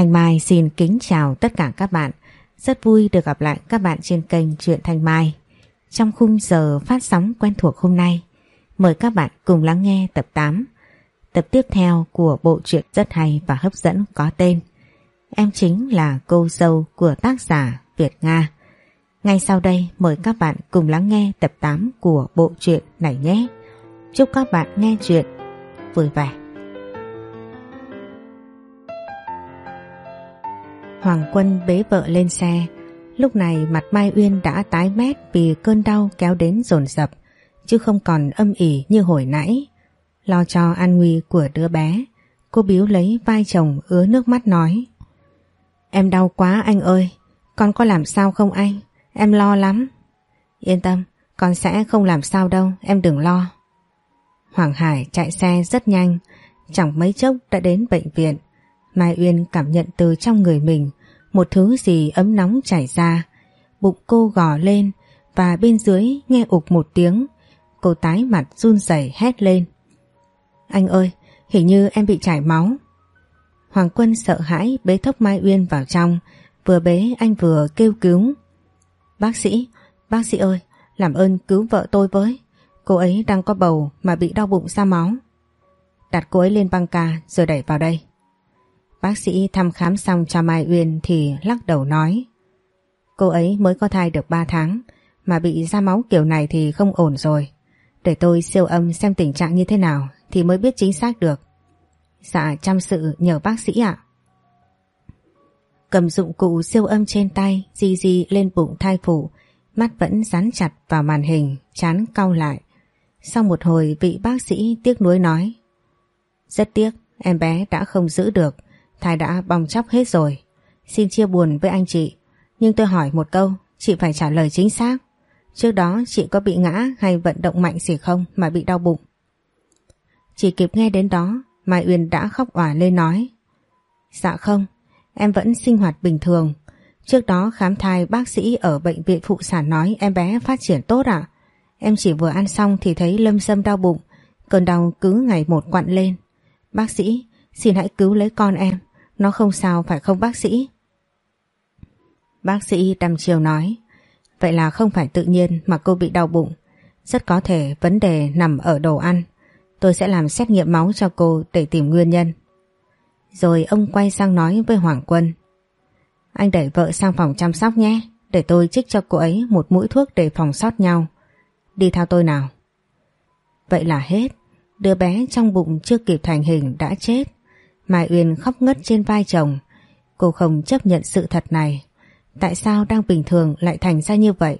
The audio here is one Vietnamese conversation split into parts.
Thanh Mai xin kính chào tất cả các bạn. Rất vui được gặp lại các bạn trên kênh Truyện Thanh Mai. Trong khung giờ phát sóng quen thuộc hôm nay, mời các bạn cùng lắng nghe tập 8. Tập tiếp theo của bộ truyện rất hay và hấp dẫn có tên Em chính là cô dâu của tác giả Việt Nga. Ngay sau đây mời các bạn cùng lắng nghe tập 8 của bộ truyện này nhé. Chúc các bạn nghe chuyện vui vẻ. Hoàng Quân bế vợ lên xe. Lúc này mặt Mai Uyên đã tái mét vì cơn đau kéo đến dồn dập, chứ không còn âm ỉ như hồi nãy. Lo cho an nguy của đứa bé, cô biếu lấy vai chồng ứa nước mắt nói. Em đau quá anh ơi, con có làm sao không anh? Em lo lắm. Yên tâm, con sẽ không làm sao đâu, em đừng lo. Hoàng Hải chạy xe rất nhanh, chẳng mấy chốc đã đến bệnh viện. Mai Uyên cảm nhận từ trong người mình một thứ gì ấm nóng chảy ra. Bụng cô gò lên và bên dưới nghe ục một tiếng. Cô tái mặt run rẩy hét lên. Anh ơi, hình như em bị chảy máu. Hoàng Quân sợ hãi bế thốc Mai Uyên vào trong, vừa bế anh vừa kêu cứu. Bác sĩ, bác sĩ ơi, làm ơn cứu vợ tôi với. Cô ấy đang có bầu mà bị đau bụng ra máu. Đặt cô ấy lên băng ca rồi đẩy vào đây. Bác sĩ thăm khám xong cho Mai Uyên thì lắc đầu nói, Cô ấy mới có thai được 3 tháng, mà bị ra máu kiểu này thì không ổn rồi. Để tôi siêu âm xem tình trạng như thế nào thì mới biết chính xác được. Dạ chăm sự nhờ bác sĩ ạ. Cầm dụng cụ siêu âm trên tay, di di lên bụng thai phụ, mắt vẫn dán chặt vào màn hình, chán cau lại. Sau một hồi, vị bác sĩ tiếc nuối nói, Rất tiếc, em bé đã không giữ được Thai đã bong chóc hết rồi. Xin chia buồn với anh chị. Nhưng tôi hỏi một câu, chị phải trả lời chính xác. Trước đó chị có bị ngã hay vận động mạnh gì không mà bị đau bụng? Chỉ kịp nghe đến đó, Mai Uyên đã khóc òa lên nói. Dạ không, em vẫn sinh hoạt bình thường. Trước đó khám thai bác sĩ ở bệnh viện phụ sản nói em bé phát triển tốt ạ. Em chỉ vừa ăn xong thì thấy lâm sâm đau bụng, cơn đau cứ ngày một quặn lên. Bác sĩ, xin hãy cứu lấy con em. Nó không sao, phải không bác sĩ? Bác sĩ đăm chiều nói, Vậy là không phải tự nhiên mà cô bị đau bụng. Rất có thể vấn đề nằm ở đồ ăn. Tôi sẽ làm xét nghiệm máu cho cô để tìm nguyên nhân. Rồi ông quay sang nói với Hoàng Quân, Anh đẩy vợ sang phòng chăm sóc nhé, Để tôi trích cho cô ấy một mũi thuốc để phòng sót nhau. Đi theo tôi nào. Vậy là hết, Đứa bé trong bụng chưa kịp thành hình đã chết. Mai Uyên khóc ngất trên vai chồng. Cô không chấp nhận sự thật này. Tại sao đang bình thường lại thành ra như vậy?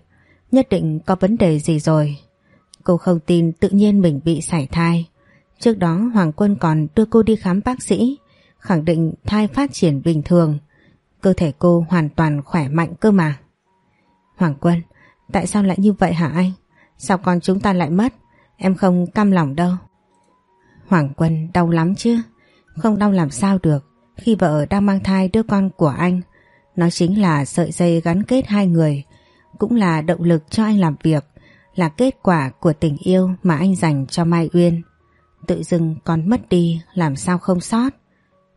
Nhất định có vấn đề gì rồi. Cô không tin tự nhiên mình bị sảy thai. Trước đó Hoàng Quân còn đưa cô đi khám bác sĩ, khẳng định thai phát triển bình thường. Cơ thể cô hoàn toàn khỏe mạnh cơ mà. Hoàng Quân, tại sao lại như vậy hả anh? Sao con chúng ta lại mất? Em không cam lòng đâu. Hoàng Quân đau lắm chứ. Không đau làm sao được khi vợ đang mang thai đứa con của anh. Nó chính là sợi dây gắn kết hai người, cũng là động lực cho anh làm việc, là kết quả của tình yêu mà anh dành cho Mai Uyên. Tự dưng con mất đi làm sao không sót.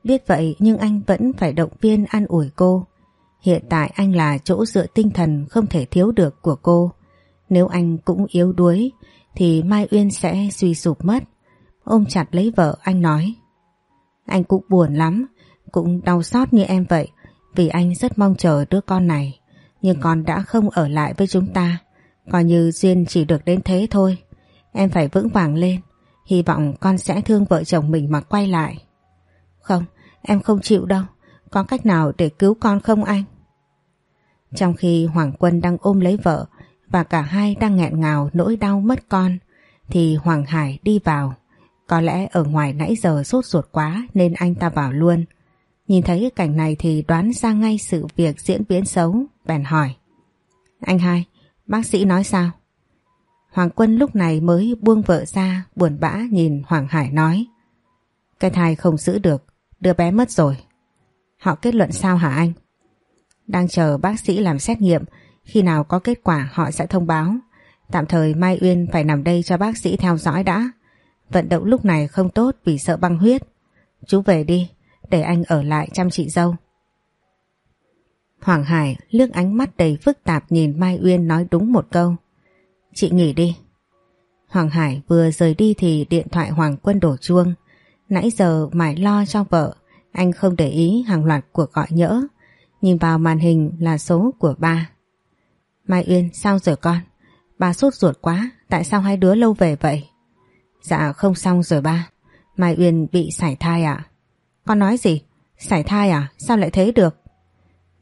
Biết vậy nhưng anh vẫn phải động viên an ủi cô. Hiện tại anh là chỗ dựa tinh thần không thể thiếu được của cô. Nếu anh cũng yếu đuối thì Mai Uyên sẽ suy sụp mất. Ôm chặt lấy vợ anh nói. Anh cũng buồn lắm, cũng đau xót như em vậy, vì anh rất mong chờ đứa con này. Nhưng con đã không ở lại với chúng ta, coi như duyên chỉ được đến thế thôi. Em phải vững vàng lên, hy vọng con sẽ thương vợ chồng mình mà quay lại. Không, em không chịu đâu, có cách nào để cứu con không anh? Trong khi Hoàng Quân đang ôm lấy vợ và cả hai đang nghẹn ngào nỗi đau mất con, thì Hoàng Hải đi vào có lẽ ở ngoài nãy giờ sốt ruột quá nên anh ta vào luôn. Nhìn thấy cảnh này thì đoán ra ngay sự việc diễn biến xấu, bèn hỏi. Anh hai, bác sĩ nói sao? Hoàng Quân lúc này mới buông vợ ra, buồn bã nhìn Hoàng Hải nói. Cái thai không giữ được, đứa bé mất rồi. Họ kết luận sao hả anh? Đang chờ bác sĩ làm xét nghiệm, khi nào có kết quả họ sẽ thông báo. Tạm thời Mai Uyên phải nằm đây cho bác sĩ theo dõi đã. Vận động lúc này không tốt vì sợ băng huyết. Chú về đi, để anh ở lại chăm chị dâu. Hoàng Hải lướt ánh mắt đầy phức tạp nhìn Mai Uyên nói đúng một câu. Chị nghỉ đi. Hoàng Hải vừa rời đi thì điện thoại Hoàng Quân đổ chuông. Nãy giờ mải lo cho vợ, anh không để ý hàng loạt cuộc gọi nhỡ. Nhìn vào màn hình là số của ba. Mai Uyên sao rồi con? Ba sốt ruột quá, tại sao hai đứa lâu về vậy? Dạ không xong rồi ba. Mai Uyên bị sảy thai à? Con nói gì? Sảy thai à? Sao lại thế được?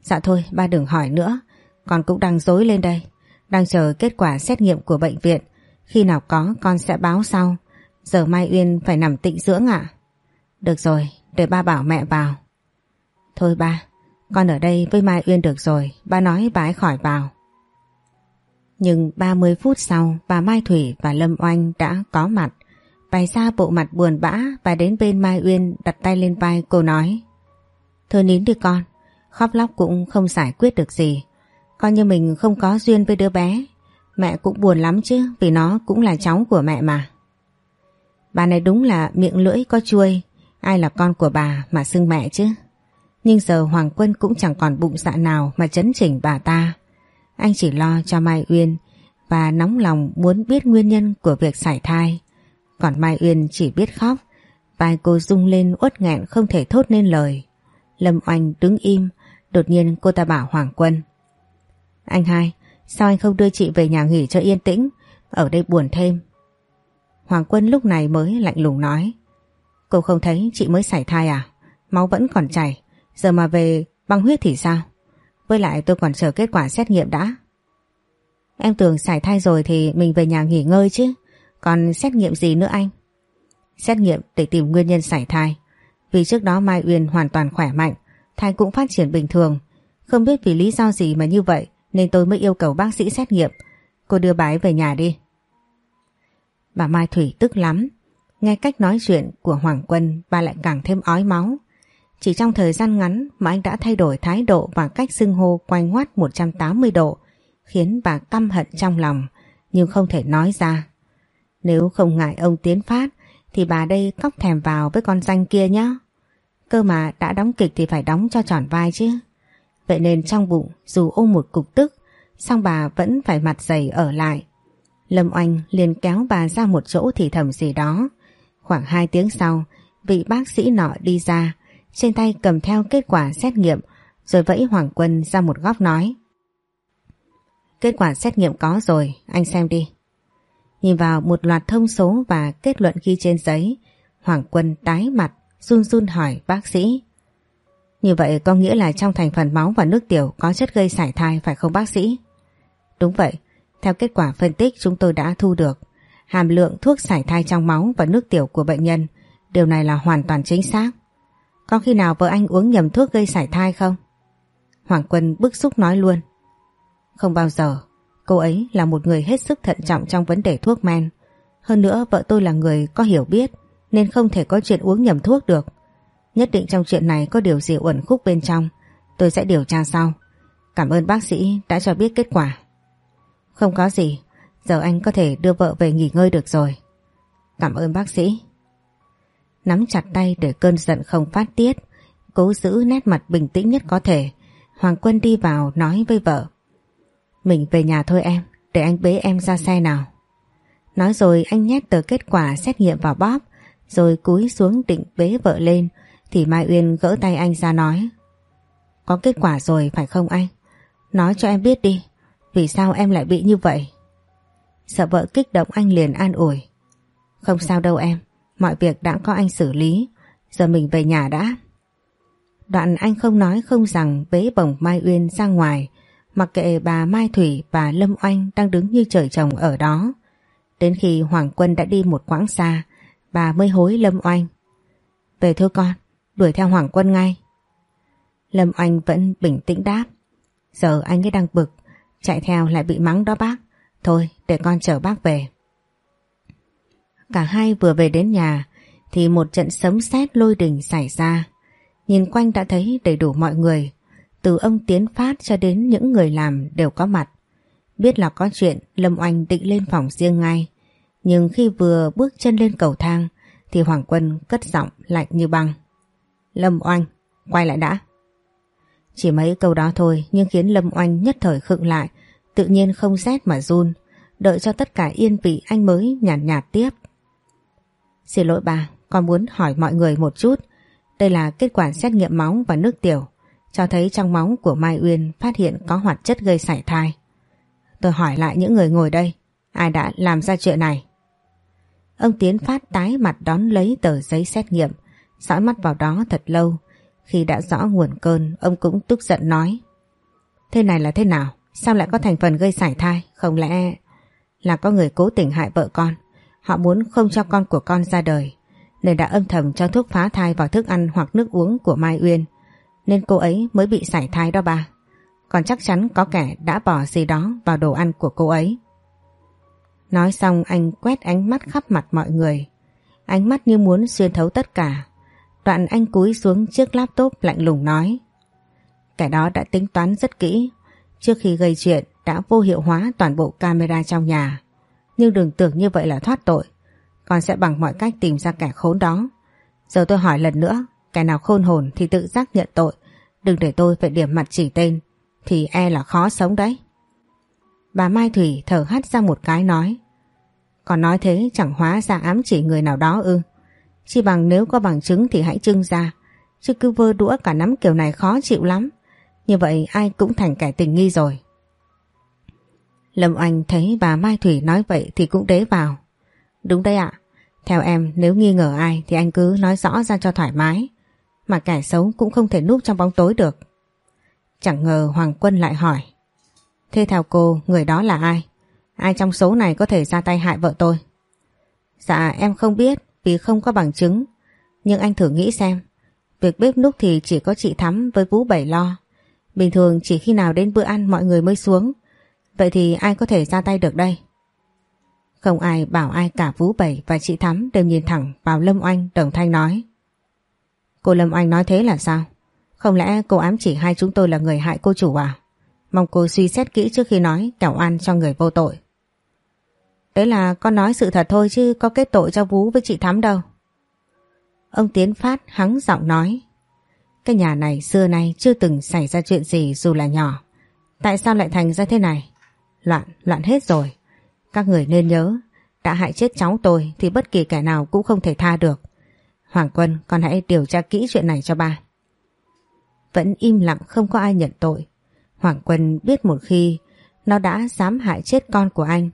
Dạ thôi, ba đừng hỏi nữa Con cũng đang dối lên đây Đang chờ kết quả xét nghiệm của bệnh viện Khi nào có, con sẽ báo sau Giờ Mai Uyên phải nằm tịnh dưỡng ạ Được rồi, Để ba bảo mẹ vào Thôi ba, Con ở đây với Mai Uyên được rồi Ba nói bà ấy khỏi vào Nhưng 30 phút sau, Bà Mai Thủy và Lâm Oanh đã có mặt Bày ra bộ mặt buồn bã Và đến bên Mai Uyên đặt tay lên vai, cô nói Thôi nín đi con, Khóc lóc cũng không giải quyết được gì. Coi như mình không có duyên với đứa bé, Mẹ cũng buồn lắm chứ, Vì nó cũng là cháu của mẹ mà. Bà này đúng là miệng lưỡi có chuôi, Ai là con của bà mà xưng mẹ chứ? Nhưng giờ Hoàng Quân cũng chẳng còn bụng dạ nào Mà chấn chỉnh bà ta. Anh chỉ lo cho Mai Uyên Và nóng lòng muốn biết nguyên nhân của việc sảy thai. Còn Mai Uyên chỉ biết khóc. Vai cô rung lên uất nghẹn không thể thốt nên lời. Lâm Oanh đứng im. Đột nhiên cô ta bảo Hoàng Quân. Anh hai, Sao anh không đưa chị về nhà nghỉ cho yên tĩnh? Ở đây buồn thêm. Hoàng Quân lúc này mới lạnh lùng nói. Cô không thấy chị mới sảy thai à? Máu vẫn còn chảy. Giờ mà về, băng huyết thì sao? Với lại tôi còn chờ kết quả xét nghiệm đã. Em tưởng sảy thai rồi Thì mình về nhà nghỉ ngơi chứ. Còn xét nghiệm gì nữa anh Xét nghiệm để tìm nguyên nhân sảy thai Vì trước đó Mai Uyên hoàn toàn khỏe mạnh, thai cũng phát triển bình thường. Không biết vì lý do gì mà như vậy nên tôi mới yêu cầu bác sĩ xét nghiệm. Cô đưa bà ấy về nhà đi. Bà Mai Thủy tức lắm. Nghe cách nói chuyện của Hoàng Quân, bà lại càng thêm ói máu. Chỉ trong thời gian ngắn mà anh đã thay đổi thái độ và cách xưng hô quanh ngoắt 180 độ, khiến bà căm hận trong lòng, nhưng không thể nói ra. Nếu không ngại ông Tiến Phát thì bà đây cóc thèm vào với con danh kia nhá. Cơ mà đã đóng kịch thì phải đóng cho tròn vai chứ. Vậy nên trong bụng dù ôm một cục tức, song bà vẫn phải mặt dày ở lại. Lâm Oanh liền kéo bà ra một chỗ thì thầm gì đó. Khoảng 2 tiếng sau, vị bác sĩ nọ đi ra, trên tay cầm theo kết quả xét nghiệm, rồi vẫy Hoàng Quân ra một góc nói. Kết quả xét nghiệm có rồi, anh xem đi. Nhìn vào một loạt thông số và kết luận ghi trên giấy, Hoàng Quân tái mặt, run run hỏi bác sĩ. Như vậy có nghĩa là trong thành phần máu và nước tiểu có chất gây sải thai phải không bác sĩ? Đúng vậy, theo kết quả phân tích chúng tôi đã thu được, hàm lượng thuốc sải thai trong máu và nước tiểu của bệnh nhân, điều này là hoàn toàn chính xác. Có khi nào vợ anh uống nhầm thuốc gây sải thai không? Hoàng Quân bức xúc nói luôn. Không bao giờ, cô ấy là một người hết sức thận trọng trong vấn đề thuốc men. Hơn nữa vợ tôi là người có hiểu biết, nên không thể có chuyện uống nhầm thuốc được. Nhất định trong chuyện này có điều gì uẩn khúc bên trong, tôi sẽ điều tra sau. Cảm ơn bác sĩ đã cho biết kết quả. Không có gì, giờ anh có thể đưa vợ về nghỉ ngơi được rồi. Cảm ơn bác sĩ. Nắm chặt tay để cơn giận không phát tiết, cố giữ nét mặt bình tĩnh nhất có thể. Hoàng Quân đi vào nói với vợ. Mình về nhà thôi em, để anh bế em ra xe nào. Nói rồi anh nhét tờ kết quả xét nghiệm vào bóp rồi cúi xuống định bế vợ lên thì Mai Uyên gỡ tay anh ra nói Có kết quả rồi phải không anh? Nói cho em biết đi Vì sao em lại bị như vậy? Sợ vợ kích động anh liền an ủi Không sao đâu em Mọi việc đã có anh xử lý Giờ mình về nhà đã Đoạn anh không nói không rằng bế bổng Mai Uyên ra ngoài Mặc kệ bà Mai Thủy và Lâm Oanh đang đứng như trời trồng ở đó Đến khi Hoàng Quân đã đi một quãng xa bà mới hối Lâm Oanh. Về thôi con, đuổi theo Hoàng Quân ngay. Lâm Oanh vẫn bình tĩnh đáp. Giờ anh ấy đang bực, chạy theo lại bị mắng đó bác. Thôi, để con chở bác về. Cả hai vừa về đến nhà thì một trận sấm sét lôi đình xảy ra. Nhìn quanh đã thấy đầy đủ mọi người, từ ông Tiến Phát cho đến những người làm đều có mặt. Biết là có chuyện, Lâm Oanh định lên phòng riêng ngay. Nhưng khi vừa bước chân lên cầu thang thì Hoàng Quân cất giọng lạnh như băng. Lâm Oanh, quay lại đã. Chỉ mấy câu đó thôi nhưng khiến Lâm Oanh nhất thời khựng lại, tự nhiên không rét mà run. Đợi cho tất cả yên vị anh mới nhàn nhạt, nhạt tiếp. Xin lỗi bà, con muốn hỏi mọi người một chút. Đây là kết quả xét nghiệm máu và nước tiểu, cho thấy trong máu của Mai Uyên phát hiện có hoạt chất gây sảy thai. Tôi hỏi lại những người ngồi đây, ai đã làm ra chuyện này? Ông Tiến Phát tái mặt đón lấy tờ giấy xét nghiệm, dõi mắt vào đó thật lâu. Khi đã rõ nguồn cơn, ông cũng tức giận nói. Thế này là thế nào? Sao lại có thành phần gây sảy thai? Không lẽ là có người cố tình hại vợ con? Họ muốn không cho con của con ra đời, nên đã âm thầm cho thuốc phá thai vào thức ăn hoặc nước uống của Mai Uyên. Nên cô ấy mới bị sảy thai đó bà. Còn chắc chắn có kẻ đã bỏ gì đó vào đồ ăn của cô ấy. Nói xong anh quét ánh mắt khắp mặt mọi người. Ánh mắt như muốn xuyên thấu tất cả. Đoạn anh cúi xuống chiếc laptop lạnh lùng nói. Kẻ đó đã tính toán rất kỹ. Trước khi gây chuyện đã vô hiệu hóa toàn bộ camera trong nhà. Nhưng đừng tưởng như vậy là thoát tội. Con sẽ bằng mọi cách tìm ra kẻ khốn đó. Giờ tôi hỏi lần nữa, kẻ nào khôn hồn thì tự giác nhận tội. Đừng để tôi phải điểm mặt chỉ tên, thì e là khó sống đấy. Bà Mai Thủy thở hắt ra một cái nói. Còn nói thế chẳng hóa ra ám chỉ người nào đó ư. Chỉ bằng nếu có bằng chứng thì hãy trưng ra. Chứ cứ vơ đũa cả nắm kiểu này khó chịu lắm. Như vậy ai cũng thành kẻ tình nghi rồi. Lâm Oanh thấy bà Mai Thủy nói vậy thì cũng đế vào. Đúng đấy ạ. Theo em nếu nghi ngờ ai thì anh cứ nói rõ ra cho thoải mái. Mà kẻ xấu cũng không thể núp trong bóng tối được. Chẳng ngờ Hoàng Quân lại hỏi. Thế theo cô, người đó là ai? Ai trong số này có thể ra tay hại vợ tôi? Dạ em không biết, vì không có bằng chứng. Nhưng anh thử nghĩ xem. Việc bếp núc thì chỉ có chị Thắm với Vũ Bảy lo. Bình thường chỉ khi nào đến bữa ăn mọi người mới xuống. Vậy thì ai có thể ra tay được đây? Không ai bảo ai cả Vũ Bảy và chị Thắm đều nhìn thẳng vào Lâm Oanh, đồng thanh nói. Cô Lâm Oanh nói thế là sao? Không lẽ cô ám chỉ hai chúng tôi là người hại cô chủ à? Mong cô suy xét kỹ trước khi nói kẻo ăn cho người vô tội. Đấy là con nói sự thật thôi chứ có kết tội cho Vũ với chị Thắm đâu. Ông Tiến Phát hắng giọng nói. Cái nhà này xưa nay chưa từng xảy ra chuyện gì dù là nhỏ. Tại sao lại thành ra thế này? Loạn, loạn hết rồi. Các người nên nhớ, đã hại chết cháu tôi thì bất kỳ kẻ nào cũng không thể tha được. Hoàng Quân, con hãy điều tra kỹ chuyện này cho ba. Vẫn im lặng không có ai nhận tội. Hoàng Quân biết một khi nó đã dám hại chết con của anh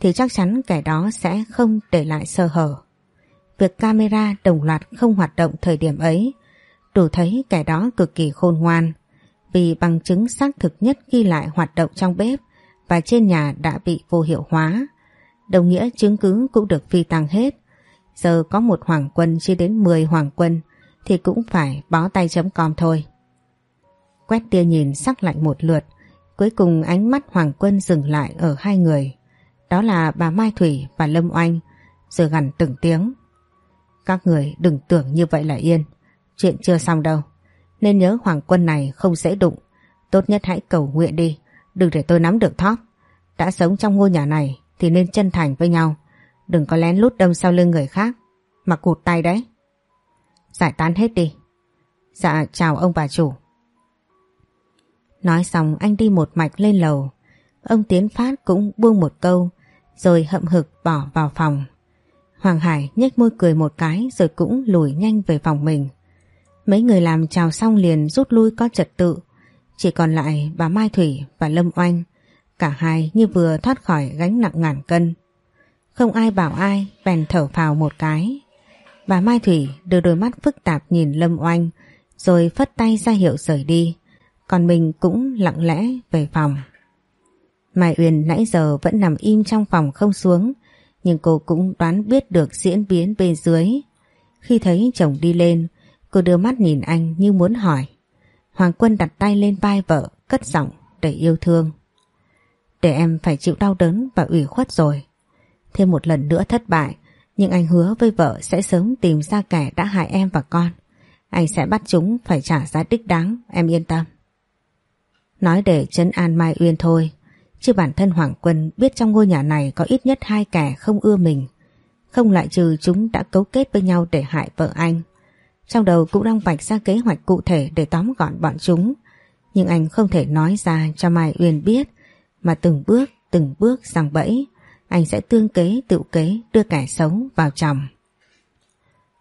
thì chắc chắn kẻ đó sẽ không để lại sơ hở. Việc camera đồng loạt không hoạt động thời điểm ấy đủ thấy kẻ đó cực kỳ khôn ngoan vì bằng chứng xác thực nhất ghi lại hoạt động trong bếp và trên nhà đã bị vô hiệu hóa. Đồng nghĩa chứng cứ cũng được phi tăng hết. Giờ có một hoàng quân chưa đến 10 hoàng quân thì cũng phải bó tay chấm com thôi. Quét tia nhìn sắc lạnh một lượt, cuối cùng ánh mắt hoàng quân dừng lại ở hai người. Đó là bà Mai Thủy và Lâm Oanh, rồi gằn từng tiếng. Các người đừng tưởng như vậy là yên, chuyện chưa xong đâu. Nên nhớ hoàng quân này không dễ đụng, tốt nhất hãy cầu nguyện đi, đừng để tôi nắm được thóp. Đã sống trong ngôi nhà này thì nên chân thành với nhau, đừng có lén lút đâm sau lưng người khác, mà cụt tay đấy. Giải tán hết đi. Dạ chào ông bà chủ. Nói xong anh đi một mạch lên lầu. Ông Tiến Phát cũng buông một câu rồi hậm hực bỏ vào phòng. Hoàng Hải nhếch môi cười một cái rồi cũng lùi nhanh về phòng mình. Mấy người làm chào xong liền rút lui có trật tự. Chỉ còn lại bà Mai Thủy và Lâm Oanh. Cả hai như vừa thoát khỏi gánh nặng ngàn cân. Không ai bảo ai bèn thở phào một cái. Bà Mai Thủy đưa đôi mắt phức tạp nhìn Lâm Oanh rồi phất tay ra hiệu rời đi. Còn mình cũng lặng lẽ về phòng. Mai Uyên nãy giờ vẫn nằm im trong phòng không xuống, nhưng cô cũng đoán biết được diễn biến bên dưới. Khi thấy chồng đi lên, cô đưa mắt nhìn anh như muốn hỏi. Hoàng Quân đặt tay lên vai vợ, cất giọng để yêu thương. Để em phải chịu đau đớn và ủy khuất rồi. Thêm một lần nữa thất bại, nhưng anh hứa với vợ sẽ sớm tìm ra kẻ đã hại em và con. Anh sẽ bắt chúng phải trả giá đích đáng, em yên tâm. Nói để chấn an Mai Uyên thôi, Chứ bản thân Hoàng Quân biết trong ngôi nhà này có ít nhất hai kẻ không ưa mình. Không lại trừ chúng đã cấu kết với nhau để hại vợ anh. Trong đầu cũng đang vạch ra kế hoạch cụ thể để tóm gọn bọn chúng. Nhưng anh không thể nói ra cho Mai Uyên biết mà từng bước, từng bước rằng bẫy anh sẽ tương kế tự kế đưa kẻ xấu vào chồng.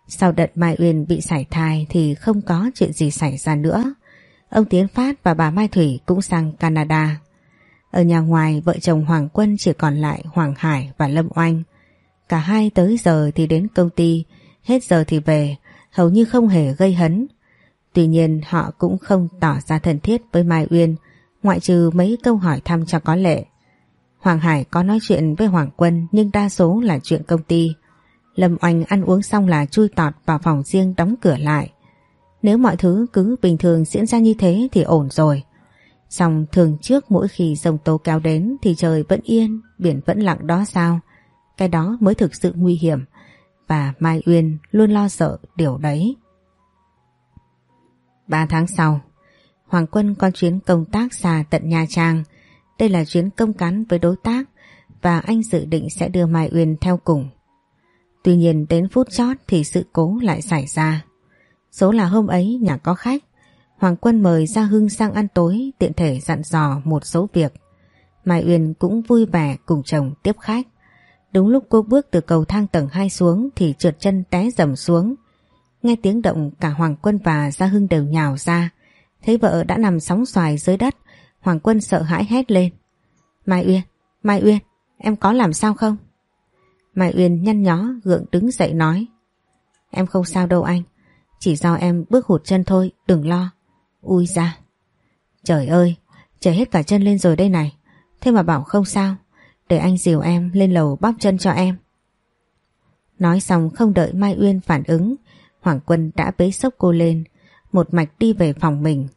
Sau đợt Mai Uyên bị sảy thai thì không có chuyện gì xảy ra nữa. Ông Tiến Phát và bà Mai Thủy cũng sang Canada. Ở nhà ngoài vợ chồng Hoàng Quân chỉ còn lại Hoàng Hải và Lâm Oanh. Cả hai tới giờ thì đến công ty, hết giờ thì về, hầu như không hề gây hấn. Tuy nhiên họ cũng không tỏ ra thân thiết với Mai Uyên, ngoại trừ mấy câu hỏi thăm cho có lệ. Hoàng Hải có nói chuyện với Hoàng Quân nhưng đa số là chuyện công ty. Lâm Oanh ăn uống xong là chui tọt vào phòng riêng đóng cửa lại. Nếu mọi thứ cứ bình thường diễn ra như thế thì ổn rồi. Xong thường trước mỗi khi dòng tố kéo đến thì trời vẫn yên, biển vẫn lặng đó sao? Cái đó mới thực sự nguy hiểm và Mai Uyên luôn lo sợ điều đấy. Ba tháng sau, Hoàng Quân có chuyến công tác xa tận Nha Trang. Đây là chuyến công cán với đối tác và anh dự định sẽ đưa Mai Uyên theo cùng. Tuy nhiên đến phút chót thì sự cố lại xảy ra. Số là hôm ấy nhà có khách, Hoàng Quân mời Gia Hưng sang ăn tối tiện thể dặn dò một số việc. Mai Uyên cũng vui vẻ cùng chồng tiếp khách. Đúng lúc cô bước từ cầu thang tầng 2 xuống thì trượt chân té dầm xuống. Nghe tiếng động cả Hoàng Quân và Gia Hưng đều nhào ra. Thấy vợ đã nằm sóng xoài dưới đất, Hoàng Quân sợ hãi hét lên. Mai Uyên, Mai Uyên, em có làm sao không? Mai Uyên nhăn nhó gượng đứng dậy nói. Em không sao đâu anh, chỉ do em bước hụt chân thôi, đừng lo. Ui ra. Trời ơi, trời hết cả chân lên rồi đây này. Thế mà bảo không sao, để anh dìu em lên lầu bóp chân cho em. Nói xong không đợi Mai Uyên phản ứng, Hoàng Quân đã bế sốc cô lên, một mạch đi về phòng mình.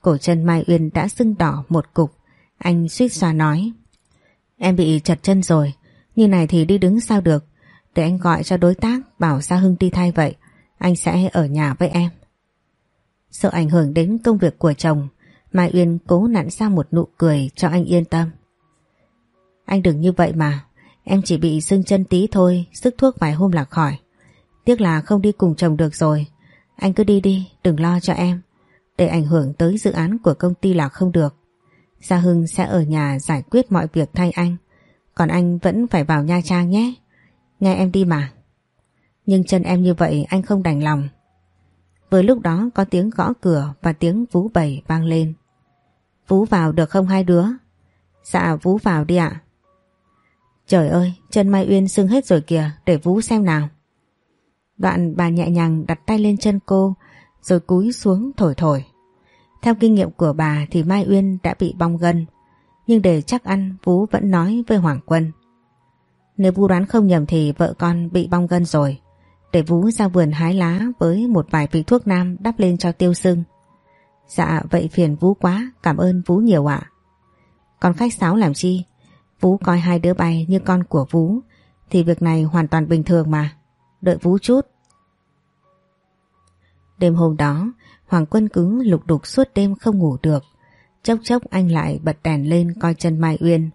Cổ chân Mai Uyên đã sưng đỏ một cục, anh suýt xoa nói. Em bị chật chân rồi, như này thì đi đứng sao được, để anh gọi cho đối tác bảo Gia Hưng đi thay vậy, anh sẽ ở nhà với em. Sợ ảnh hưởng đến công việc của chồng, Mai Uyên cố nặn ra một nụ cười cho anh yên tâm. Anh đừng như vậy mà, em chỉ bị sưng chân tí thôi, sức thuốc vài hôm là khỏi. Tiếc là không đi cùng chồng được rồi, anh cứ đi đi, đừng lo cho em. Để ảnh hưởng tới dự án của công ty là không được. Gia Hưng sẽ ở nhà giải quyết mọi việc thay anh, còn anh vẫn phải vào Nha Trang nhé. Nghe em đi mà. Nhưng chân em như vậy anh không đành lòng. Vừa lúc đó có tiếng gõ cửa và tiếng vú bầy vang lên. Vú vào được không hai đứa? Dạ vú vào đi ạ. Trời ơi, chân Mai Uyên sưng hết rồi kìa, để vú xem nào. Đoạn bà nhẹ nhàng đặt tay lên chân cô, rồi cúi xuống thổi thổi. Theo kinh nghiệm của bà thì Mai Uyên đã bị bong gân, nhưng để chắc ăn Vú vẫn nói với Hoàng Quân. Nếu Vú đoán không nhầm thì vợ con bị bong gân rồi, để Vú ra vườn hái lá với một vài vị thuốc nam đắp lên cho tiêu sưng. Dạ vậy phiền Vú quá, cảm ơn Vú nhiều ạ. Còn khách sáo làm chi? Vú coi hai đứa bay như con của Vú thì việc này hoàn toàn bình thường mà. Đợi Vú chút. Đêm hôm đó, Hoàng Quân cứ lục đục suốt đêm không ngủ được. Chốc chốc anh lại bật đèn lên coi chân Mai Uyên.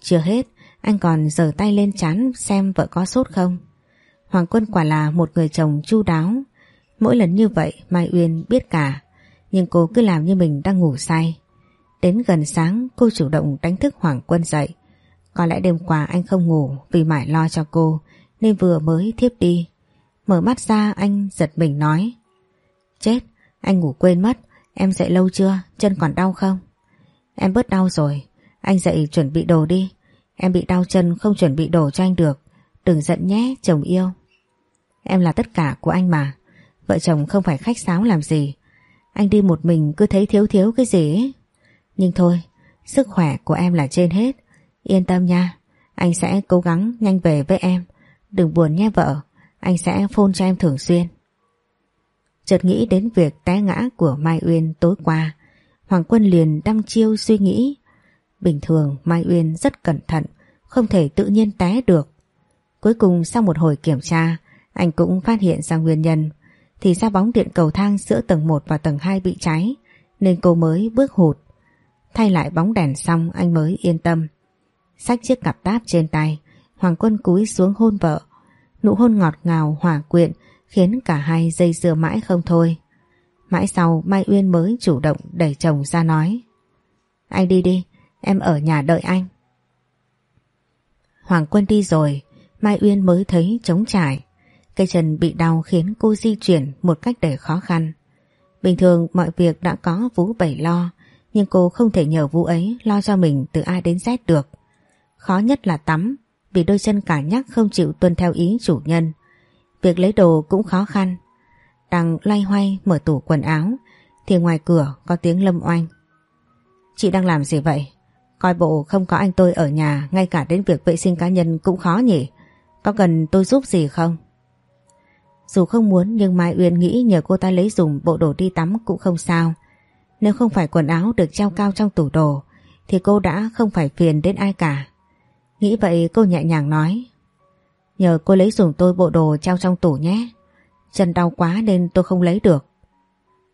Chưa hết, anh còn giở tay lên chán xem vợ có sốt không. Hoàng Quân quả là một người chồng chu đáo. Mỗi lần như vậy Mai Uyên biết cả, nhưng cô cứ làm như mình đang ngủ say. Đến gần sáng cô chủ động đánh thức Hoàng Quân dậy. Có lẽ đêm qua anh không ngủ vì mãi lo cho cô nên vừa mới thiếp đi. Mở mắt ra anh giật mình nói Chết, anh ngủ quên mất, em dậy lâu chưa, chân còn đau không? Em bớt đau rồi, anh dậy chuẩn bị đồ đi. Em bị đau chân không chuẩn bị đồ cho anh được. Đừng giận nhé, chồng yêu. Em là tất cả của anh mà. Vợ chồng không phải khách sáo làm gì. Anh đi một mình cứ thấy thiếu thiếu cái gì ấy. Nhưng thôi, sức khỏe của em là trên hết. Yên tâm nha, anh sẽ cố gắng nhanh về với em. Đừng buồn nhé vợ, anh sẽ phone cho em thường xuyên. Chợt nghĩ đến việc té ngã của Mai Uyên tối qua, Hoàng Quân liền đăm chiêu suy nghĩ. Bình thường Mai Uyên rất cẩn thận, không thể tự nhiên té được. Cuối cùng sau một hồi kiểm tra, anh cũng phát hiện ra nguyên nhân. Thì ra bóng điện cầu thang giữa tầng 1 và tầng 2 bị cháy, nên cô mới bước hụt. Thay lại bóng đèn xong anh mới yên tâm. Xách chiếc cặp táp trên tay, Hoàng Quân cúi xuống hôn vợ. Nụ hôn ngọt ngào hòa quyện khiến cả hai dây dưa mãi không thôi. Mãi sau Mai Uyên mới chủ động đẩy chồng ra nói. Anh đi đi, em ở nhà đợi anh. Hoàng Quân đi rồi, Mai Uyên mới thấy trống trải. Cây chân bị đau khiến cô di chuyển một cách đầy khó khăn. Bình thường mọi việc đã có Vũ Bảy lo, nhưng cô không thể nhờ Vũ ấy lo cho mình từ A đến Z được. Khó nhất là tắm, vì đôi chân cả nhắc không chịu tuân theo ý chủ nhân. Việc lấy đồ cũng khó khăn. Đang loay hoay mở tủ quần áo, thì ngoài cửa có tiếng lâm oanh. Chị đang làm gì vậy? Coi bộ không có anh tôi ở nhà, ngay cả đến việc vệ sinh cá nhân cũng khó nhỉ? Có cần tôi giúp gì không? Dù không muốn nhưng Mai Uyên nghĩ nhờ cô ta lấy dùng bộ đồ đi tắm cũng không sao. Nếu không phải quần áo được treo cao trong tủ đồ thì cô đã không phải phiền đến ai cả. Nghĩ vậy cô nhẹ nhàng nói Nhờ cô lấy dùng tôi bộ đồ treo trong tủ nhé. Chân đau quá nên tôi không lấy được.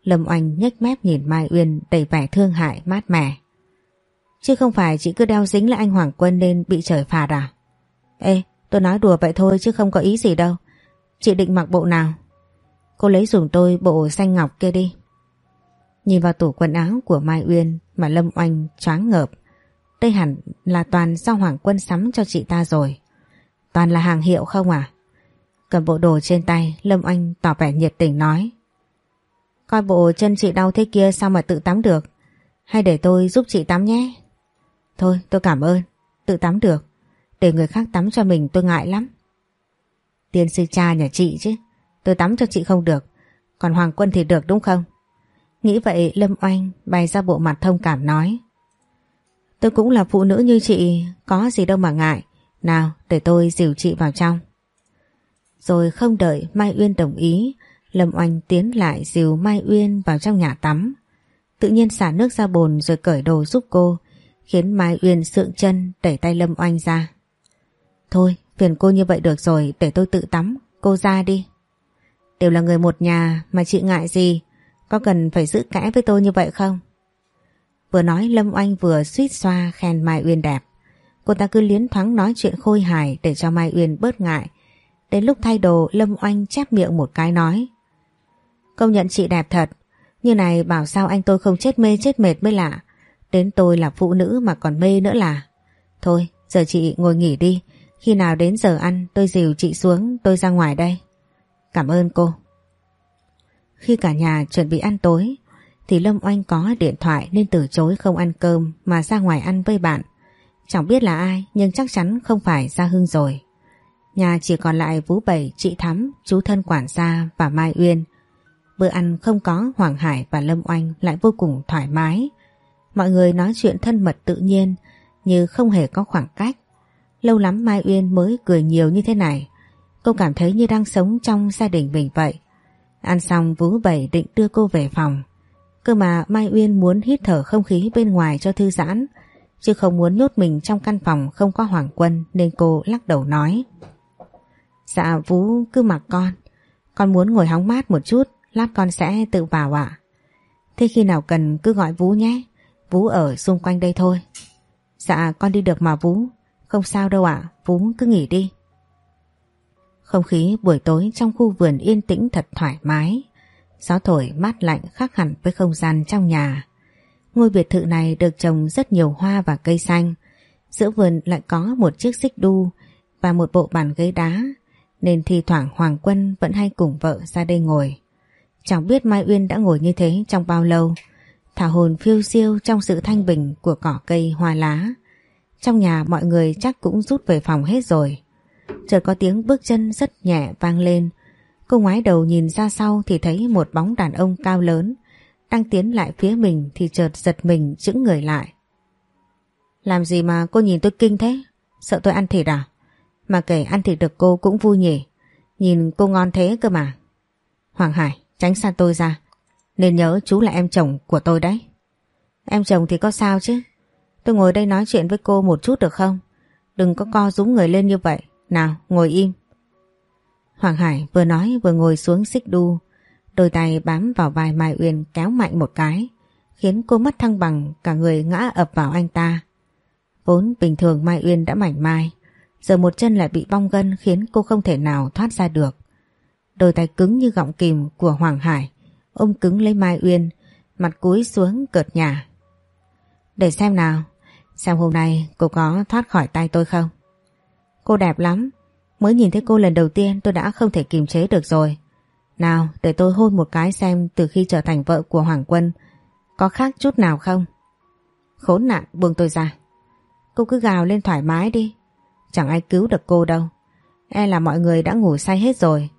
Lâm Oanh nhếch mép nhìn Mai Uyên đầy vẻ thương hại mát mẻ. Chứ không phải chị cứ đeo dính là anh Hoàng Quân nên bị trời phạt à? Ê, tôi nói đùa vậy thôi chứ không có ý gì đâu. Chị định mặc bộ nào? Cô lấy dùng tôi bộ xanh ngọc kia đi. Nhìn vào tủ quần áo của Mai Uyên mà Lâm Oanh choáng ngợp. Đây hẳn là toàn do Hoàng Quân sắm cho chị ta rồi. Toàn là hàng hiệu không à? Cầm bộ đồ trên tay Lâm Anh tỏ vẻ nhiệt tình nói. Coi bộ chân chị đau thế kia sao mà tự tắm được? Hay để tôi giúp chị tắm nhé? Thôi tôi cảm ơn, tự tắm được. Để người khác tắm cho mình tôi ngại lắm. Tiên sư cha nhà chị chứ, tôi tắm cho chị không được. Còn Hoàng Quân thì được đúng không? Nghĩ vậy Lâm Oanh bày ra bộ mặt thông cảm nói. Tôi cũng là phụ nữ như chị, có gì đâu mà ngại. Nào, để tôi dìu chị vào trong. Rồi không đợi Mai Uyên đồng ý, Lâm Oanh tiến lại dìu Mai Uyên vào trong nhà tắm. Tự nhiên xả nước ra bồn rồi cởi đồ giúp cô, khiến Mai Uyên sượng chân đẩy tay Lâm Oanh ra. Thôi, phiền cô như vậy được rồi, để tôi tự tắm, cô ra đi. Đều là người một nhà mà chị ngại gì, có cần phải giữ kẽ với tôi như vậy không? Vừa nói Lâm Oanh vừa suýt xoa khen Mai Uyên đẹp. Cô ta cứ liến thoáng nói chuyện khôi hài để cho Mai Uyên bớt ngại. Đến lúc thay đồ Lâm Oanh chép miệng một cái nói. Công nhận chị đẹp thật, như này bảo sao anh tôi không chết mê chết mệt mới lạ. Đến tôi là phụ nữ mà còn mê nữa là. Thôi, giờ chị ngồi nghỉ đi. Khi nào đến giờ ăn tôi dìu chị xuống tôi ra ngoài đây. Cảm ơn cô. Khi cả nhà chuẩn bị ăn tối thì Lâm Oanh có điện thoại nên từ chối không ăn cơm mà ra ngoài ăn với bạn. Chẳng biết là ai nhưng chắc chắn không phải Gia Hưng rồi. Nhà chỉ còn lại Vũ Bảy, chị Thắm, chú thân quản gia và Mai Uyên. Bữa ăn không có Hoàng Hải và Lâm Oanh lại vô cùng thoải mái. Mọi người nói chuyện thân mật tự nhiên như không hề có khoảng cách. Lâu lắm Mai Uyên mới cười nhiều như thế này. Cô cảm thấy như đang sống trong gia đình mình vậy. Ăn xong Vũ Bảy định đưa cô về phòng. Cơ mà Mai Uyên muốn hít thở không khí bên ngoài cho thư giãn, chứ không muốn nhốt mình trong căn phòng không có Hoàng Quân nên cô lắc đầu nói. Dạ Vũ cứ mặc con, con muốn ngồi hóng mát một chút, lát con sẽ tự vào ạ. Thế khi nào cần cứ gọi Vũ nhé, Vũ ở xung quanh đây thôi. Dạ con đi được mà Vũ, không sao đâu ạ, Vũ cứ nghỉ đi. Không khí buổi tối trong khu vườn yên tĩnh thật thoải mái. Gió thổi mát lạnh khác hẳn với không gian trong nhà. Ngôi biệt thự này được trồng rất nhiều hoa và cây xanh. Giữa vườn lại có một chiếc xích đu và một bộ bàn ghế đá, nên thi thoảng Hoàng Quân vẫn hay cùng vợ ra đây ngồi. Chẳng biết Mai Uyên đã ngồi như thế trong bao lâu. Thả hồn phiêu siêu trong sự thanh bình của cỏ cây hoa lá. Trong nhà mọi người chắc cũng rút về phòng hết rồi. Chợt có tiếng bước chân rất nhẹ vang lên. Cô ngoái đầu nhìn ra sau thì thấy một bóng đàn ông cao lớn đang tiến lại phía mình thì chợt giật mình chững người lại. Làm gì mà cô nhìn tôi kinh thế? Sợ tôi ăn thịt à? Mà kể ăn thịt được cô cũng vui nhỉ. Nhìn cô ngon thế cơ mà. Hoàng Hải, tránh xa tôi ra. Nên nhớ chú là em chồng của tôi đấy. Em chồng thì có sao chứ? Tôi ngồi đây nói chuyện với cô một chút được không? Đừng có co rúm người lên như vậy. Nào, ngồi im. Hoàng Hải vừa nói vừa ngồi xuống xích đu. Đôi tay bám vào vai Mai Uyên kéo mạnh một cái. Khiến cô mất thăng bằng cả người ngã ập vào anh ta. Vốn bình thường Mai Uyên đã mảnh mai. Giờ một chân lại bị bong gân khiến cô không thể nào thoát ra được. Đôi tay cứng như gọng kìm của Hoàng Hải ôm cứng lấy Mai Uyên, mặt cúi xuống cợt nhả. Để xem nào, xem hôm nay cô có thoát khỏi tay tôi không? Cô đẹp lắm, mới nhìn thấy cô lần đầu tiên tôi đã không thể kiềm chế được rồi. Nào, để tôi hôn một cái xem từ khi trở thành vợ của Hoàng Quân có khác chút nào không? Khốn nạn buông tôi ra. Cô cứ gào lên thoải mái đi. Chẳng ai cứu được cô đâu. E là mọi người đã ngủ say hết rồi.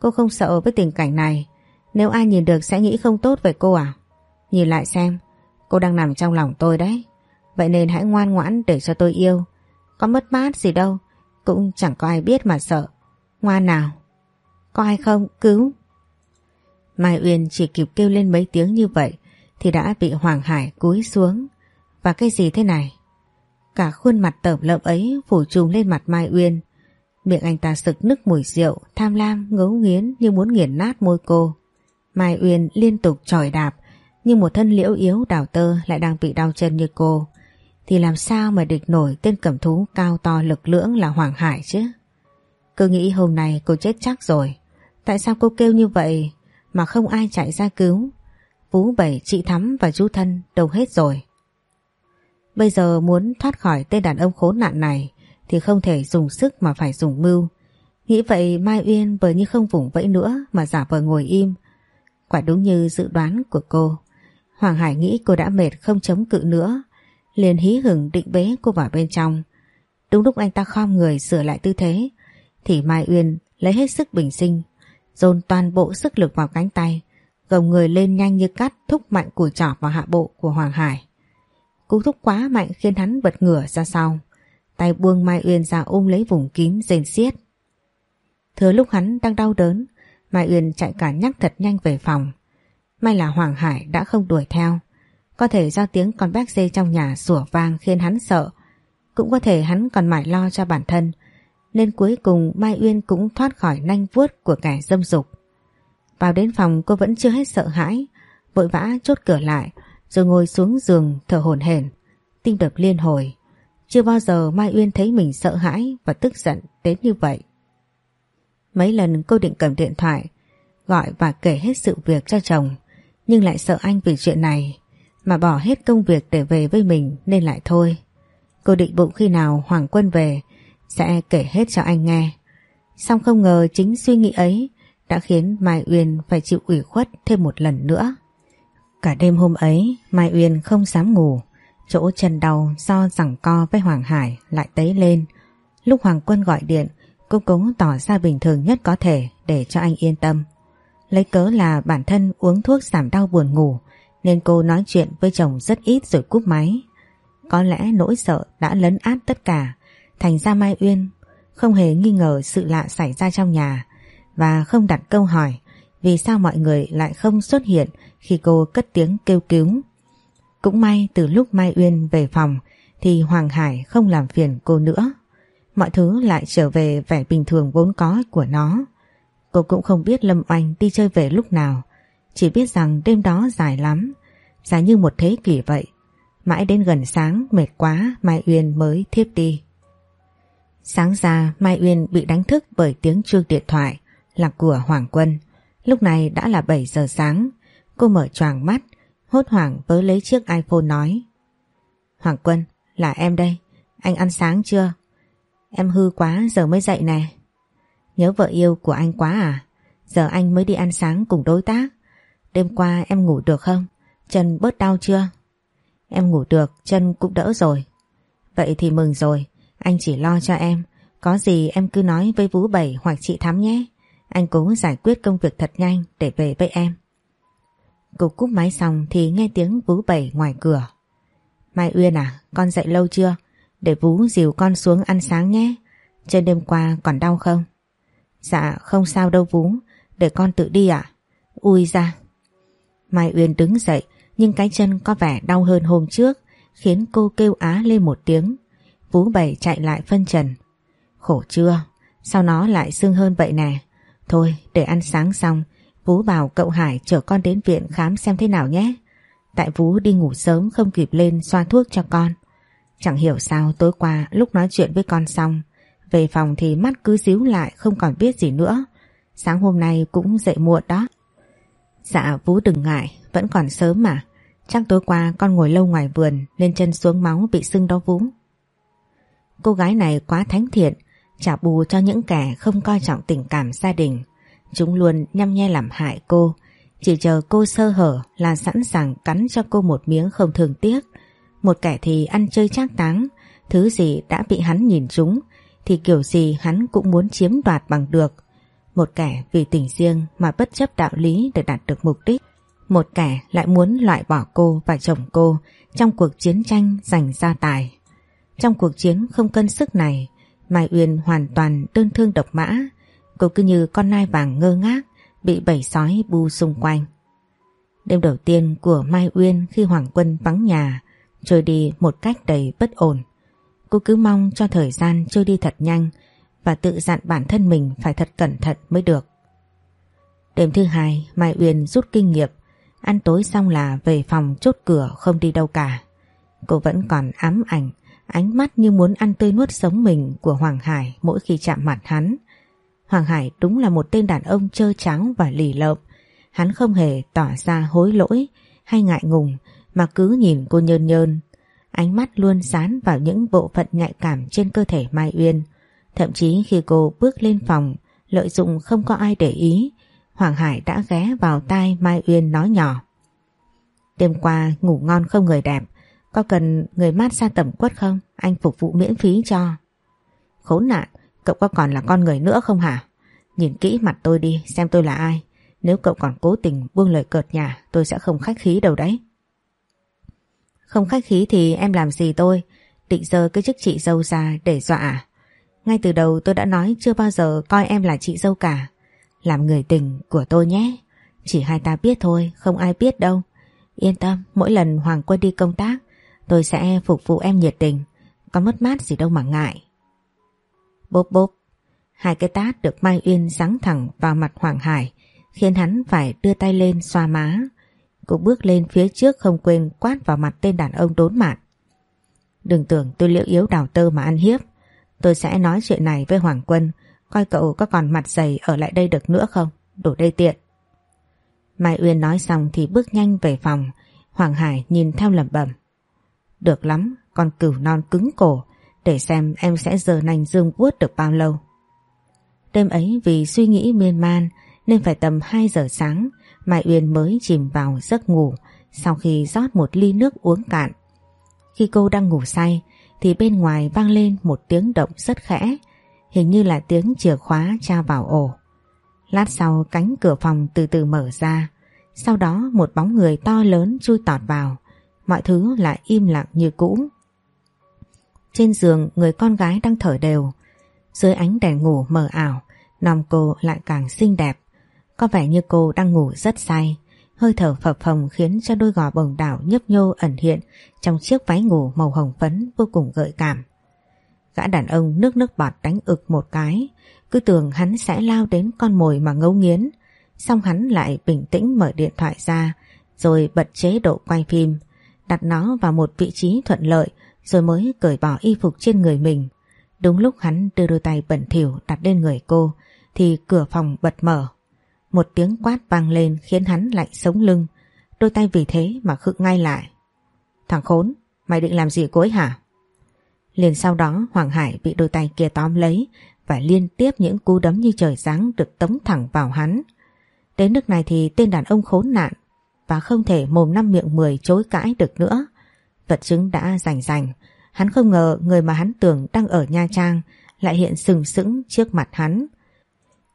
Cô không sợ với tình cảnh này. Nếu ai nhìn được sẽ nghĩ không tốt về cô à? Nhìn lại xem, cô đang nằm trong lòng tôi đấy. Vậy nên hãy ngoan ngoãn để cho tôi yêu. Có mất mát gì đâu, cũng chẳng có ai biết mà sợ. Ngoan nào. Có ai không? Cứu. Mai Uyên chỉ kịp kêu lên mấy tiếng như vậy thì đã bị Hoàng Hải cúi xuống. Và cái gì thế này? Cả khuôn mặt tởm lợm ấy phủ trùm lên mặt Mai Uyên. Miệng anh ta sực nức mùi rượu, tham lam, ngấu nghiến như muốn nghiền nát môi cô. Mai Uyên liên tục tròi đạp, nhưng một thân liễu yếu đào tơ lại đang bị đau chân như cô. Thì làm sao mà địch nổi tên cẩm thú cao to lực lưỡng là Hoàng Hải chứ? Cứ nghĩ hôm nay cô chết chắc rồi. Tại sao cô kêu như vậy mà không ai chạy ra cứu? Vũ Bảy, chị Thắm và chú Thân đâu hết rồi. Bây giờ muốn thoát khỏi tên đàn ông khốn nạn này thì không thể dùng sức mà phải dùng mưu. Nghĩ vậy Mai Uyên bởi như không vùng vẫy nữa mà giả vờ ngồi im. Quả đúng như dự đoán của cô. Hoàng Hải nghĩ cô đã mệt không chống cự nữa. Liền hí hửng định bế cô vào bên trong. Đúng lúc anh ta khom người sửa lại tư thế thì Mai Uyên lấy hết sức bình sinh dồn toàn bộ sức lực vào cánh tay gồng người lên nhanh như cắt thúc mạnh cùi trỏ vào hạ bộ của Hoàng Hải. Cú thúc quá mạnh khiến hắn bật ngửa ra sau. Tay buông Mai Uyên ra ôm lấy vùng kín rền xiết. Thừa lúc hắn đang đau đớn, Mai Uyên chạy cả nhắc thật nhanh về phòng. May là Hoàng Hải đã không đuổi theo. Có thể do tiếng con bác dê trong nhà sủa vang khiến hắn sợ. Cũng có thể hắn còn mải lo cho bản thân. Nên cuối cùng Mai Uyên cũng thoát khỏi nanh vuốt của kẻ dâm dục. Vào đến phòng cô vẫn chưa hết sợ hãi, vội vã chốt cửa lại rồi ngồi xuống giường thở hổn hển, tim đập liên hồi. Chưa bao giờ Mai Uyên thấy mình sợ hãi và tức giận đến như vậy. Mấy lần cô định cầm điện thoại, gọi và kể hết sự việc cho chồng, nhưng lại sợ anh vì chuyện này mà bỏ hết công việc để về với mình nên lại thôi. Cô định bụng khi nào Hoàng Quân về sẽ kể hết cho anh nghe. Xong không ngờ chính suy nghĩ ấy đã khiến Mai Uyên phải chịu ủy khuất thêm một lần nữa. Cả đêm hôm ấy Mai Uyên không dám ngủ, chỗ chân đau do giằng co với Hoàng Hải lại tấy lên. Lúc Hoàng Quân gọi điện, cô cố tỏ ra bình thường nhất có thể để cho anh yên tâm. Lấy cớ là bản thân uống thuốc giảm đau buồn ngủ nên cô nói chuyện với chồng rất ít rồi cúp máy. Có lẽ nỗi sợ đã lấn át tất cả, thành ra Mai Uyên không hề nghi ngờ sự lạ xảy ra trong nhà và không đặt câu hỏi vì sao mọi người lại không xuất hiện khi cô cất tiếng kêu cứu. Cũng may từ lúc Mai Uyên về phòng thì Hoàng Hải không làm phiền cô nữa. Mọi thứ lại trở về vẻ bình thường vốn có của nó. Cô cũng không biết Lâm Oanh đi chơi về lúc nào. Chỉ biết rằng đêm đó dài lắm, dài như một thế kỷ vậy. Mãi đến gần sáng mệt quá Mai Uyên mới thiếp đi. Sáng ra Mai Uyên bị đánh thức bởi tiếng chuông điện thoại là của Hoàng Quân. Lúc này đã là 7 giờ sáng, cô mở choàng mắt, hốt hoảng vớ lấy chiếc iPhone nói. Hoàng Quân, là em đây, anh ăn sáng chưa? Em hư quá giờ mới dậy nè. Nhớ vợ yêu của anh quá à? Giờ anh mới đi ăn sáng cùng đối tác. Đêm qua em ngủ được không? Chân bớt đau chưa? Em ngủ được, chân cũng đỡ rồi. Vậy thì mừng rồi, anh chỉ lo cho em. Có gì em cứ nói với Vũ Bảy hoặc chị Thắm nhé. Anh cố giải quyết công việc thật nhanh để về với em. Cô cúp máy xong thì nghe tiếng Vú Bảy ngoài cửa. Mai Uyên à, con dậy lâu chưa? Để Vú dìu con xuống ăn sáng nhé. Trên đêm qua còn đau không? Dạ không sao đâu Vú, để con tự đi ạ. Ui ra. Mai Uyên đứng dậy nhưng cái chân có vẻ đau hơn hôm trước khiến cô kêu á lên một tiếng. Vú Bảy chạy lại phân trần. Khổ chưa? Sao nó lại sưng hơn vậy nè? Thôi để ăn sáng xong Vú bảo cậu Hải chở con đến viện khám xem thế nào nhé Tại Vú đi ngủ sớm không kịp lên xoa thuốc cho con Chẳng hiểu sao tối qua lúc nói chuyện với con xong Về phòng thì mắt cứ díu lại không còn biết gì nữa Sáng hôm nay cũng dậy muộn đó Dạ Vũ đừng ngại, vẫn còn sớm mà. Chắc tối qua con ngồi lâu ngoài vườn nên chân xuống máu bị sưng đó Vũ. Cô gái này quá thánh thiện, trả bù cho những kẻ không coi trọng tình cảm gia đình. Chúng luôn nhăm nhe làm hại cô, chỉ chờ cô sơ hở là sẵn sàng cắn cho cô một miếng không thường tiếc. Một kẻ thì ăn chơi trác táng, thứ gì đã bị hắn nhìn trúng thì kiểu gì hắn cũng muốn chiếm đoạt bằng được. Một kẻ vì tình riêng mà bất chấp đạo lý để đạt được mục đích. Một kẻ lại muốn loại bỏ cô và chồng cô trong cuộc chiến tranh giành gia tài. Trong cuộc chiến không cân sức này, Mai Uyên hoàn toàn đơn thương độc mã. Cô cứ như con nai vàng ngơ ngác, bị bầy sói bu xung quanh. Đêm đầu tiên của Mai Uyên khi Hoàng Quân vắng nhà, trôi đi một cách đầy bất ổn. Cô cứ mong cho thời gian trôi đi thật nhanh và tự dặn bản thân mình phải thật cẩn thận mới được. Đêm thứ hai, Mai Uyên rút kinh nghiệm, ăn tối xong là về phòng chốt cửa không đi đâu cả. Cô vẫn còn ám ảnh, ánh mắt như muốn ăn tươi nuốt sống mình của Hoàng Hải mỗi khi chạm mặt hắn. Hoàng Hải đúng là một tên đàn ông trơ trắng và lì lợm. Hắn không hề tỏ ra hối lỗi hay ngại ngùng mà cứ nhìn cô nhơn nhơn. Ánh mắt luôn dán vào những bộ phận nhạy cảm trên cơ thể Mai Uyên. Thậm chí khi cô bước lên phòng, lợi dụng không có ai để ý, Hoàng Hải đã ghé vào tai Mai Uyên nói nhỏ. Đêm qua ngủ ngon không người đẹp, có cần người mát xa tẩm quất không? Anh phục vụ miễn phí cho. Khốn nạn, cậu có còn là con người nữa không hả? Nhìn kỹ mặt tôi đi xem tôi là ai. Nếu cậu còn cố tình buông lời cợt nhà tôi sẽ không khách khí đâu đấy. Không khách khí thì em làm gì tôi? Định giờ cái chức chị dâu ra để dọa à? Ngay từ đầu tôi đã nói chưa bao giờ coi em là chị dâu cả. Làm người tình của tôi nhé. Chỉ hai ta biết thôi, không ai biết đâu. Yên tâm, mỗi lần Hoàng Quân đi công tác, tôi sẽ phục vụ em nhiệt tình. Có mất mát gì đâu mà ngại. Bốp bốp, hai cái tát được Mai Uyên giáng thẳng vào mặt Hoàng Hải, khiến hắn phải đưa tay lên xoa má. Cô bước lên phía trước không quên quát vào mặt tên đàn ông đốn mạn. Đừng tưởng tôi liệu yếu đào tơ mà ăn hiếp. Tôi sẽ nói chuyện này với Hoàng Quân, coi cậu có còn mặt dày ở lại đây được nữa không, đủ đây tiện. Mai Uyên nói xong thì bước nhanh về phòng, Hoàng Hải nhìn theo lẩm bẩm. Được lắm, con cừu non cứng cổ, để xem em sẽ giờ nành dương vuốt được bao lâu. Đêm ấy vì suy nghĩ miên man nên phải tầm 2 giờ sáng Mai Uyên mới chìm vào giấc ngủ sau khi rót một ly nước uống cạn. Khi cô đang ngủ say thì bên ngoài vang lên một tiếng động rất khẽ, hình như là tiếng chìa khóa tra vào ổ. Lát sau cánh cửa phòng từ từ mở ra, sau đó một bóng người to lớn chui tọt vào, mọi thứ lại im lặng như cũ. Trên giường người con gái đang thở đều, dưới ánh đèn ngủ mờ ảo, nòng cô lại càng xinh đẹp. Có vẻ như cô đang ngủ rất say, hơi thở phập phồng khiến cho đôi gò bồng đảo nhấp nhô ẩn hiện trong chiếc váy ngủ màu hồng phấn vô cùng gợi cảm. Gã đàn ông nước nước bọt đánh ực một cái, cứ tưởng hắn sẽ lao đến con mồi mà ngấu nghiến. Xong hắn lại bình tĩnh mở điện thoại ra, rồi bật chế độ quay phim, đặt nó vào một vị trí thuận lợi rồi mới cởi bỏ y phục trên người mình. Đúng lúc hắn đưa đôi tay bẩn thỉu đặt lên người cô thì cửa phòng bật mở. Một tiếng quát vang lên khiến hắn lạnh sống lưng, đôi tay vì thế mà khựng ngay lại. Thằng khốn, mày định làm gì cô ấy hả? Liền sau đó Hoàng Hải bị đôi tay kia tóm lấy và liên tiếp những cú đấm như trời giáng được tống thẳng vào hắn. Đến nước này thì tên đàn ông khốn nạn và không thể mồm năm miệng mười chối cãi được nữa. Vật chứng đã rành rành, hắn không ngờ người mà hắn tưởng đang ở Nha Trang lại hiện sừng sững trước mặt hắn.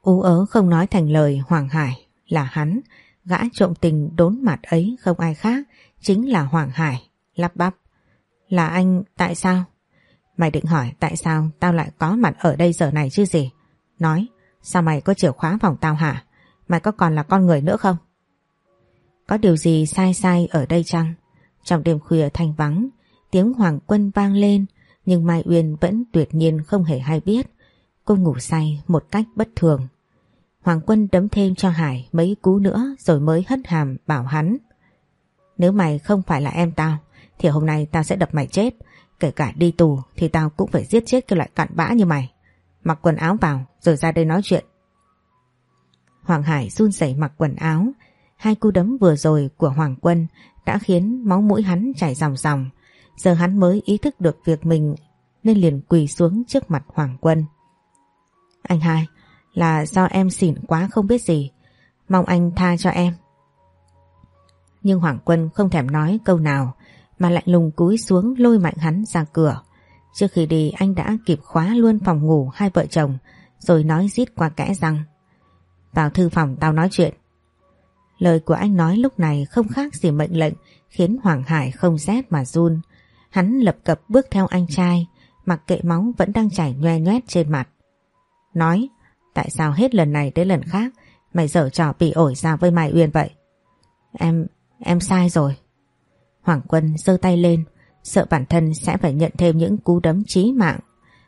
Ú ớ không nói thành lời Hoàng Hải là hắn, gã trộm tình đốn mặt ấy không ai khác, chính là Hoàng Hải, lắp bắp. Là anh, tại sao? Mày định hỏi tại sao tao lại có mặt ở đây giờ này chứ gì? Nói, sao mày có chìa khóa phòng tao hả? Mày có còn là con người nữa không? Có điều gì sai sai ở đây chăng? Trong đêm khuya thanh vắng, tiếng hoàng quân vang lên, nhưng Mai Uyên vẫn tuyệt nhiên không hề hay biết. Cô ngủ say một cách bất thường. Hoàng quân đấm thêm cho Hải mấy cú nữa rồi mới hất hàm bảo hắn. Nếu mày không phải là em tao, thì hôm nay tao sẽ đập mày chết. Kể cả đi tù thì tao cũng phải giết chết cái loại cặn bã như mày. Mặc quần áo vào rồi ra đây nói chuyện. Hoàng Hải run rẩy mặc quần áo, Hai cú đấm vừa rồi của Hoàng Quân đã khiến máu mũi hắn chảy ròng ròng. Giờ hắn mới ý thức được việc mình nên liền quỳ xuống trước mặt Hoàng Quân. Anh hai, là do em xỉn quá không biết gì. Mong anh tha cho em. Nhưng Hoàng Quân không thèm nói câu nào mà lạnh lùng cúi xuống lôi mạnh hắn ra cửa. Trước khi đi anh đã kịp khóa luôn phòng ngủ hai vợ chồng rồi nói rít qua kẽ rằng Vào thư phòng tao nói chuyện. Lời của anh nói lúc này không khác gì mệnh lệnh khiến Hoàng Hải không rét mà run. Hắn lập cập bước theo anh trai mặc kệ máu vẫn đang chảy nhoe nhoét trên mặt. Nói, tại sao hết lần này đến lần khác mày dở trò bị ổi ra với Mai Uyên vậy? Em, em sai rồi. Hoàng Quân giơ tay lên, sợ bản thân sẽ phải nhận thêm những cú đấm chí mạng.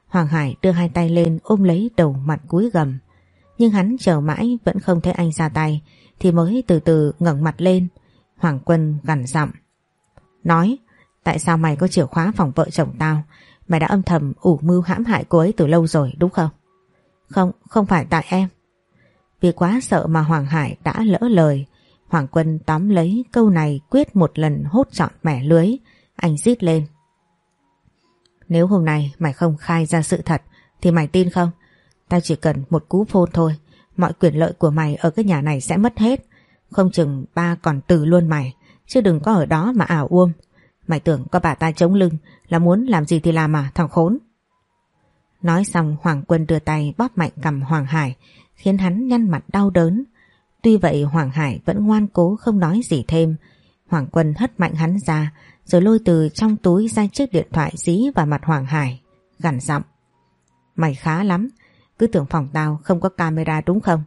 Hoàng Hải đưa hai tay lên ôm lấy đầu mặt cúi gầm. Nhưng hắn chờ mãi vẫn không thấy anh ra tay thì mới từ từ ngẩng mặt lên. Hoàng Quân gằn giọng. Nói, tại sao mày có chìa khóa phòng vợ chồng tao? Mày đã âm thầm ủ mưu hãm hại cô ấy từ lâu rồi đúng không? Không, không phải tại em. Vì quá sợ mà Hoàng Hải đã lỡ lời. Hoàng Quân tóm lấy câu này quyết một lần hốt trọn mẻ lưới. Anh rít lên. Nếu hôm nay mày không khai ra sự thật thì mày tin không? Tao chỉ cần một cú phôn thôi. Mọi quyền lợi của mày ở cái nhà này sẽ mất hết. Không chừng ba còn từ luôn mày. Chứ đừng có ở đó mà ảo uông. Mày tưởng có bà ta chống lưng là muốn làm gì thì làm à thằng khốn. Nói xong Hoàng Quân đưa tay bóp mạnh cầm Hoàng Hải khiến hắn nhăn mặt đau đớn. Tuy vậy Hoàng Hải vẫn ngoan cố không nói gì thêm. Hoàng Quân hất mạnh hắn ra rồi lôi từ trong túi ra chiếc điện thoại dí vào mặt Hoàng Hải, gằn giọng. Mày khá lắm, cứ tưởng phòng tao không có camera đúng không?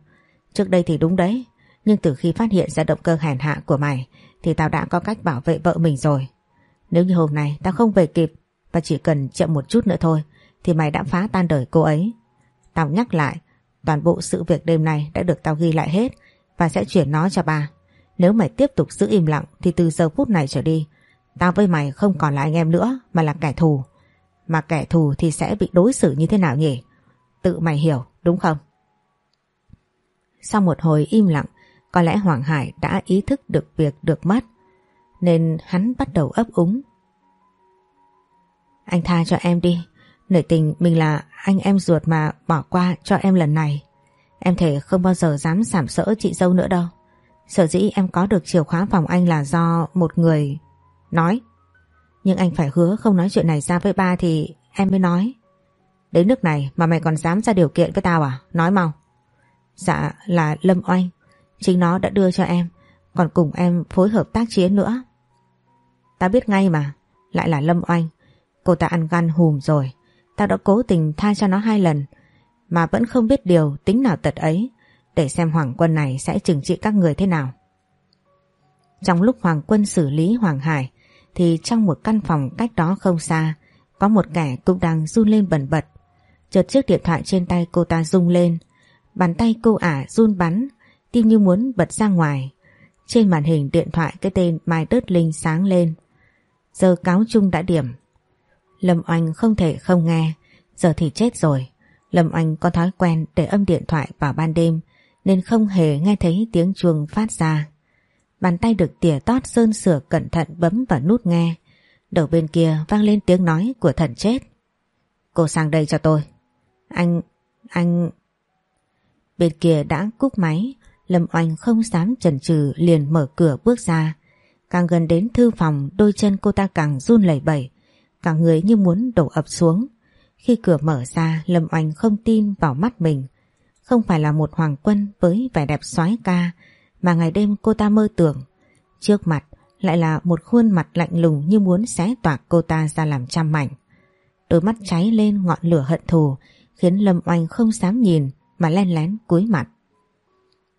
Trước đây thì đúng đấy, nhưng từ khi phát hiện ra động cơ hèn hạ của mày thì tao đã có cách bảo vệ vợ mình rồi. Nếu như hôm nay tao không về kịp và chỉ cần chậm một chút nữa thôi thì mày đã phá tan đời cô ấy. Tao nhắc lại, toàn bộ sự việc đêm nay đã được tao ghi lại hết và sẽ chuyển nó cho bà. Nếu mày tiếp tục giữ im lặng thì từ giờ phút này trở đi Tao với mày không còn là anh em nữa mà là kẻ thù. Mà kẻ thù thì sẽ bị đối xử như thế nào nhỉ? Tự mày hiểu đúng không? Sau một hồi im lặng, có lẽ Hoàng Hải đã ý thức được việc được mất, nên hắn bắt đầu ấp úng. Anh tha cho em đi, nể tình mình là anh em ruột mà bỏ qua cho em lần này. Em thể không bao giờ dám sảm sỡ chị dâu nữa đâu. Sở dĩ em có được chìa khóa phòng anh là do một người Nói. Nhưng anh phải hứa không nói chuyện này ra với ba thì em mới nói. Đến nước này mà mày còn dám ra điều kiện với tao à? Nói mau. Dạ là Lâm Oanh. Chính nó đã đưa cho em. Còn cùng em phối hợp tác chiến nữa. Tao biết ngay mà. Lại là Lâm Oanh. Cô ta ăn gan hùm rồi. Tao đã cố tình tha cho nó hai lần. Mà vẫn không biết điều tính nào tật ấy. Để xem Hoàng Quân này sẽ trừng trị các người thế nào. Trong lúc Hoàng Quân xử lý Hoàng Hải, thì trong một căn phòng cách đó không xa, có một kẻ cũng đang run lên bẩn bật. Chợt chiếc điện thoại trên tay cô ta rung lên, bàn tay cô ả run bắn, tim như muốn bật ra ngoài. Trên màn hình điện thoại cái tên Mai Đớt Linh sáng lên. Giờ cáo chung đã điểm. Lâm Oanh không thể không nghe, giờ thì chết rồi. Lâm Oanh có thói quen để âm điện thoại vào ban đêm nên không hề nghe thấy tiếng chuông phát ra. Bàn tay được tỉa tót sơn sửa cẩn thận bấm vào nút nghe. Đầu bên kia vang lên tiếng nói của thần chết. Cô sang đây cho tôi. Anh... anh... Bên kia đã cúp máy, Lâm Oanh không dám chần chừ liền mở cửa bước ra. Càng gần đến thư phòng đôi chân cô ta càng run lẩy bẩy, cả người như muốn đổ ập xuống. Khi cửa mở ra Lâm Oanh không tin vào mắt mình. Không phải là một hoàng quân với vẻ đẹp soái ca mà ngày đêm cô ta mơ tưởng. Trước mặt lại là một khuôn mặt lạnh lùng như muốn xé toạc cô ta ra làm trăm mảnh. Đôi mắt cháy lên ngọn lửa hận thù khiến Lâm Oanh không dám nhìn mà len lén cúi mặt.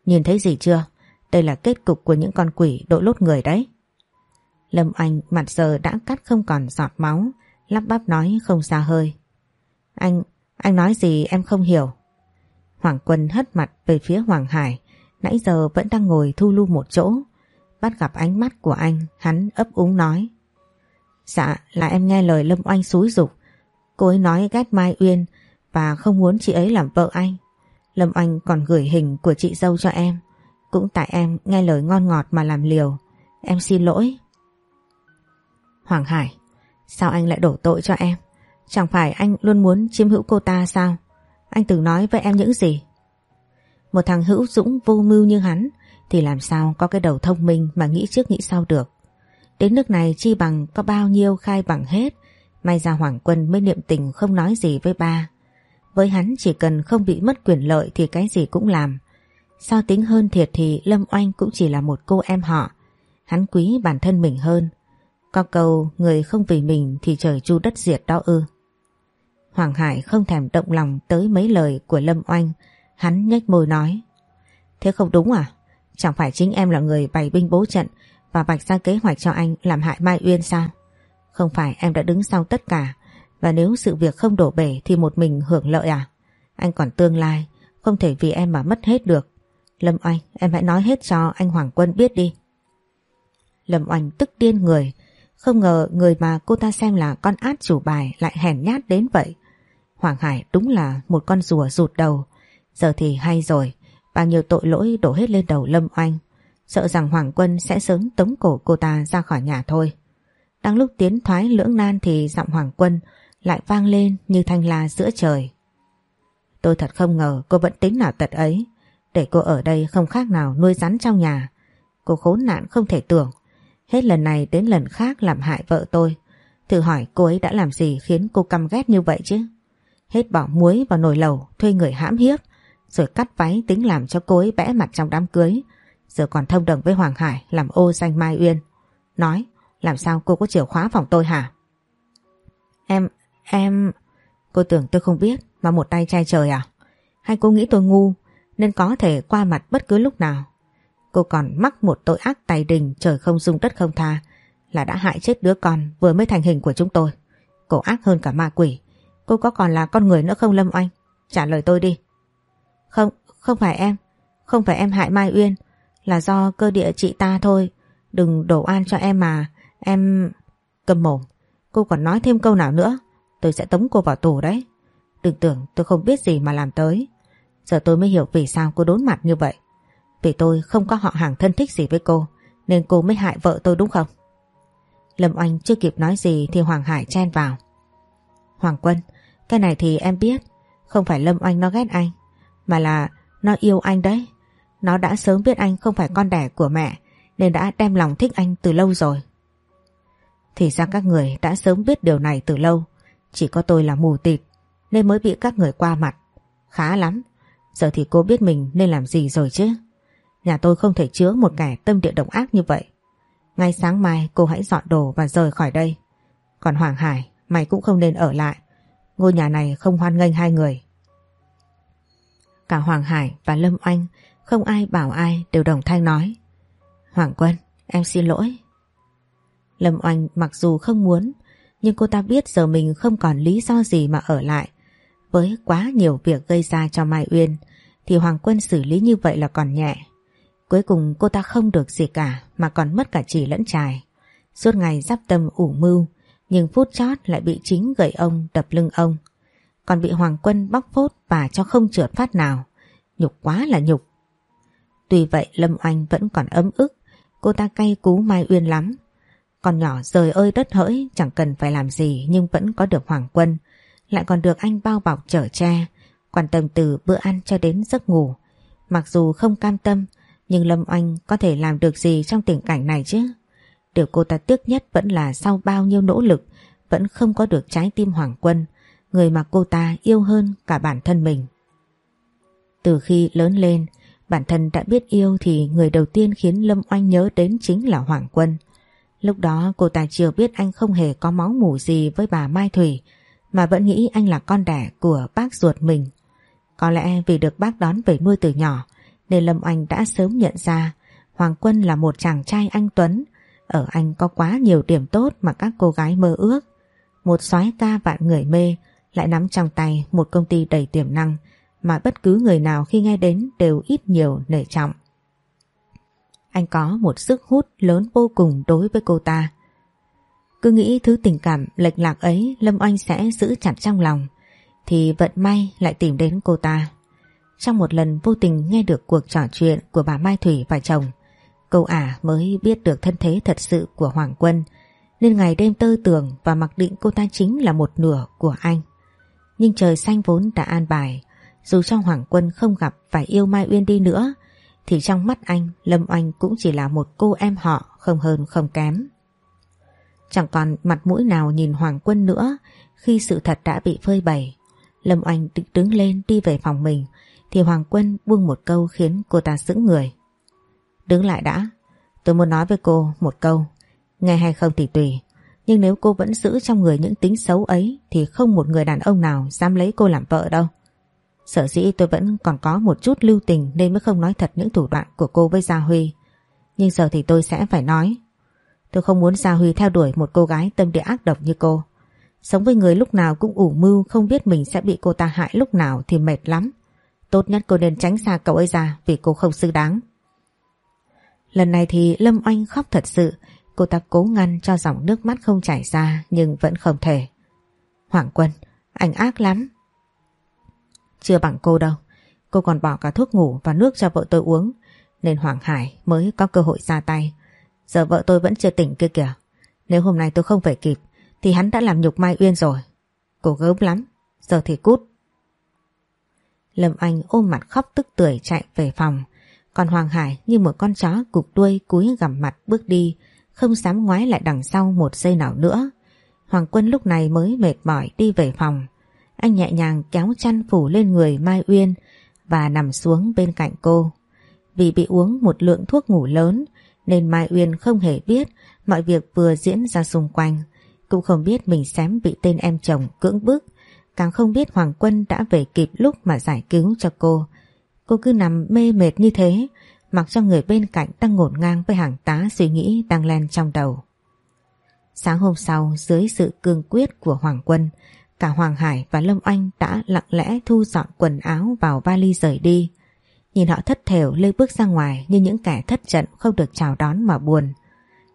Nhìn thấy gì chưa? Đây là kết cục của những con quỷ đội lốt người đấy. Lâm Oanh mặt giờ đã cắt không còn giọt máu, lắp bắp nói không xa hơi. Anh, anh nói gì em không hiểu. Hoàng Quân hất mặt về phía Hoàng Hải, Nãy giờ vẫn đang ngồi thu lưu một chỗ Bắt gặp ánh mắt của anh Hắn ấp úng nói Dạ là em nghe lời Lâm Oanh xúi dục Cô ấy nói ghét Mai Uyên và không muốn chị ấy làm vợ anh Lâm anh còn gửi hình của chị dâu cho em Cũng tại em nghe lời ngon ngọt mà làm liều. Em xin lỗi. Hoàng Hải, sao anh lại đổ tội cho em? Chẳng phải anh luôn muốn chiếm hữu cô ta sao? Anh từng nói với em những gì? Một thằng hữu dũng vô mưu như hắn thì làm sao có cái đầu thông minh mà nghĩ trước nghĩ sau được. Đến nước này chi bằng có bao nhiêu khai bằng hết. May ra Hoàng Quân mới niệm tình không nói gì với ba. Với hắn chỉ cần không bị mất quyền lợi thì cái gì cũng làm. Sao tính hơn thiệt thì Lâm Oanh cũng chỉ là một cô em họ. Hắn quý bản thân mình hơn. Có câu, người không vì mình thì trời chu đất diệt đó ư. Hoàng Hải không thèm động lòng tới mấy lời của Lâm Oanh. Hắn nhếch môi nói. Thế không đúng à? Chẳng phải chính em là người bày binh bố trận và vạch ra kế hoạch cho anh làm hại Mai Uyên sao? Không phải em đã đứng sau tất cả và nếu sự việc không đổ bể thì một mình hưởng lợi à? Anh còn tương lai, không thể vì em mà mất hết được. Lâm Oanh, em hãy nói hết cho anh Hoàng Quân biết đi. Lâm Oanh tức điên người, không ngờ người mà cô ta xem là con át chủ bài lại hèn nhát đến vậy. Hoàng Hải đúng là một con rùa rụt đầu. Giờ thì hay rồi, bao nhiêu tội lỗi đổ hết lên đầu Lâm Oanh. Sợ rằng Hoàng Quân sẽ sớm tống cổ cô ta ra khỏi nhà thôi. Đang lúc tiến thoái lưỡng nan thì giọng Hoàng Quân lại vang lên như thanh la giữa trời. Tôi thật không ngờ cô vẫn tính nào tật ấy. Để cô ở đây không khác nào nuôi rắn trong nhà. Cô khốn nạn không thể tưởng. Hết lần này đến lần khác làm hại vợ tôi. Thử hỏi cô ấy đã làm gì khiến cô căm ghét như vậy chứ? Hết bỏ muối vào nồi lẩu, thuê người hãm hiếp, rồi cắt váy tính làm cho cô ấy bẽ mặt trong đám cưới. Giờ còn thông đồng với Hoàng Hải làm ô danh Mai Uyên. Nói, làm sao cô có chìa khóa phòng tôi hả? Em, em... Cô tưởng tôi không biết mà một tay trai trời à? Hay cô nghĩ tôi ngu nên có thể qua mặt bất cứ lúc nào? Cô còn mắc một tội ác tài đình trời không dung đất không tha là đã hại chết đứa con vừa mới thành hình của chúng tôi. Cô ác hơn cả ma quỷ. Cô có còn là con người nữa không Lâm Oanh? Trả lời tôi đi. Không, không phải em. Không phải em hại Mai Uyên. Là do cơ địa chị ta thôi. Đừng đổ an cho em mà. Em... Cầm mồm. Cô còn nói thêm câu nào nữa. Tôi sẽ tống cô vào tù đấy. Đừng tưởng tôi không biết gì mà làm tới. Giờ tôi mới hiểu vì sao cô đốn mặt như vậy. Vì tôi không có họ hàng thân thích gì với cô, Nên cô mới hại vợ tôi đúng không Lâm Oanh chưa kịp nói gì Thì Hoàng Hải chen vào Hoàng Quân, Cái này thì em biết, Không phải Lâm Oanh nó ghét anh, Mà là nó yêu anh đấy Nó đã sớm biết anh không phải con đẻ của mẹ, Nên đã đem lòng thích anh từ lâu rồi Thì ra các người đã sớm biết điều này từ lâu chỉ có tôi là mù tịt Nên mới bị các người qua mặt Khá lắm Giờ thì cô biết mình nên làm gì rồi chứ Nhà tôi không thể chứa một kẻ tâm địa độc ác như vậy. Ngay sáng mai cô hãy dọn đồ và rời khỏi đây. Còn Hoàng Hải, mày cũng không nên ở lại. Ngôi nhà này không hoan nghênh hai người. Cả Hoàng Hải và Lâm Oanh không ai bảo ai đều đồng thanh nói. Hoàng Quân, em xin lỗi. Lâm Oanh mặc dù không muốn, nhưng cô ta biết giờ mình không còn lý do gì mà ở lại. Với quá nhiều việc gây ra cho Mai Uyên, thì Hoàng Quân xử lý như vậy là còn nhẹ. Cuối cùng cô ta không được gì cả mà còn mất cả chỉ lẫn trài. Suốt ngày giáp tâm ủ mưu nhưng phút chót lại bị chính gậy ông đập lưng ông. Còn bị Hoàng Quân bóc phốt và cho không trượt phát nào. Nhục quá là nhục. Tuy vậy Lâm Oanh vẫn còn ấm ức. Cô ta cay cú Mai Uyên lắm. Con nhỏ rời ơi đất hỡi chẳng cần phải làm gì nhưng vẫn có được Hoàng Quân. Lại còn được anh bao bọc chở che, quan tâm từ bữa ăn cho đến giấc ngủ. Mặc dù không cam tâm, nhưng Lâm Oanh có thể làm được gì trong tình cảnh này chứ? Điều cô ta tiếc nhất vẫn là sau bao nhiêu nỗ lực vẫn không có được trái tim Hoàng Quân, người mà cô ta yêu hơn cả bản thân mình. Từ khi lớn lên, bản thân đã biết yêu thì người đầu tiên khiến Lâm Oanh nhớ đến chính là Hoàng Quân. Lúc đó cô ta chưa biết anh không hề có máu mủ gì với bà Mai Thủy, mà vẫn nghĩ anh là con đẻ của bác ruột mình. Có lẽ vì được bác đón về nuôi từ nhỏ, nên Lâm Anh đã sớm nhận ra Hoàng Quân là một chàng trai anh Tuấn. Ở anh có quá nhiều điểm tốt mà các cô gái mơ ước. Một soái ca vạn người mê lại nắm trong tay một công ty đầy tiềm năng mà bất cứ người nào khi nghe đến đều ít nhiều nể trọng. Anh có một sức hút lớn vô cùng đối với cô ta. Cứ nghĩ thứ tình cảm lệch lạc ấy Lâm Anh sẽ giữ chặt trong lòng thì vận may lại tìm đến cô ta. Trong một lần vô tình nghe được cuộc trò chuyện của bà Mai Thủy và chồng, cô ả mới biết được thân thế thật sự của Hoàng Quân, nên ngày đêm tơ tưởng và mặc định cô ta chính là một nửa của anh. Nhưng trời xanh vốn đã an bài, dù cho Hoàng Quân không gặp phải yêu Mai Uyên đi nữa, thì trong mắt anh Lâm Oanh cũng chỉ là một cô em họ không hơn không kém. Chẳng còn mặt mũi nào nhìn Hoàng Quân nữa khi sự thật đã bị phơi bày. Lâm Oanh định đứng lên đi về phòng mình thì Hoàng Quân buông một câu khiến cô ta sững người. Đứng lại đã, tôi muốn nói với cô một câu, nghe hay không thì tùy. Nhưng nếu cô vẫn giữ trong người những tính xấu ấy thì không một người đàn ông nào dám lấy cô làm vợ đâu. Sở dĩ tôi vẫn còn có một chút lưu tình nên mới không nói thật những thủ đoạn của cô với Gia Huy. Nhưng giờ thì tôi sẽ phải nói. Tôi không muốn Gia Huy theo đuổi một cô gái tâm địa ác độc như cô. Sống với người lúc nào cũng ủ mưu không biết mình sẽ bị cô ta hại lúc nào thì mệt lắm. Tốt nhất cô nên tránh xa cậu ấy ra vì cô không xứng đáng. Lần này thì Lâm Oanh khóc thật sự. Cô ta cố ngăn cho dòng nước mắt không chảy ra nhưng vẫn không thể. Hoàng Quân, anh ác lắm. Chưa bằng cô đâu. Cô còn bỏ cả thuốc ngủ và nước cho vợ tôi uống. Nên Hoàng Hải mới có cơ hội ra tay. Giờ vợ tôi vẫn chưa tỉnh kia kìa. Nếu hôm nay tôi không về kịp thì hắn đã làm nhục Mai Uyên rồi. Cô gớm lắm. Giờ thì cút. Lâm Anh ôm mặt khóc tức tưởi chạy về phòng. Còn Hoàng Hải như một con chó cục đuôi cúi gằm mặt bước đi, không dám ngoái lại đằng sau một giây nào nữa. Hoàng Quân lúc này mới mệt mỏi đi về phòng. Anh nhẹ nhàng kéo chăn phủ lên người Mai Uyên và nằm xuống bên cạnh cô. Vì bị uống một lượng thuốc ngủ lớn, nên Mai Uyên không hề biết mọi việc vừa diễn ra xung quanh. Cũng không biết mình xém bị tên em chồng cưỡng bức. Càng không biết Hoàng Quân đã về kịp lúc mà giải cứu cho cô. Cô cứ nằm mê mệt như thế, mặc cho người bên cạnh đang ngổn ngang với hàng tá suy nghĩ đang len trong đầu. Sáng hôm sau, dưới sự cương quyết của Hoàng Quân Cả Hoàng Hải và Lâm Anh đã lặng lẽ thu dọn quần áo vào vali rời đi. Nhìn họ thất thểu lê bước ra ngoài như những kẻ thất trận không được chào đón mà buồn.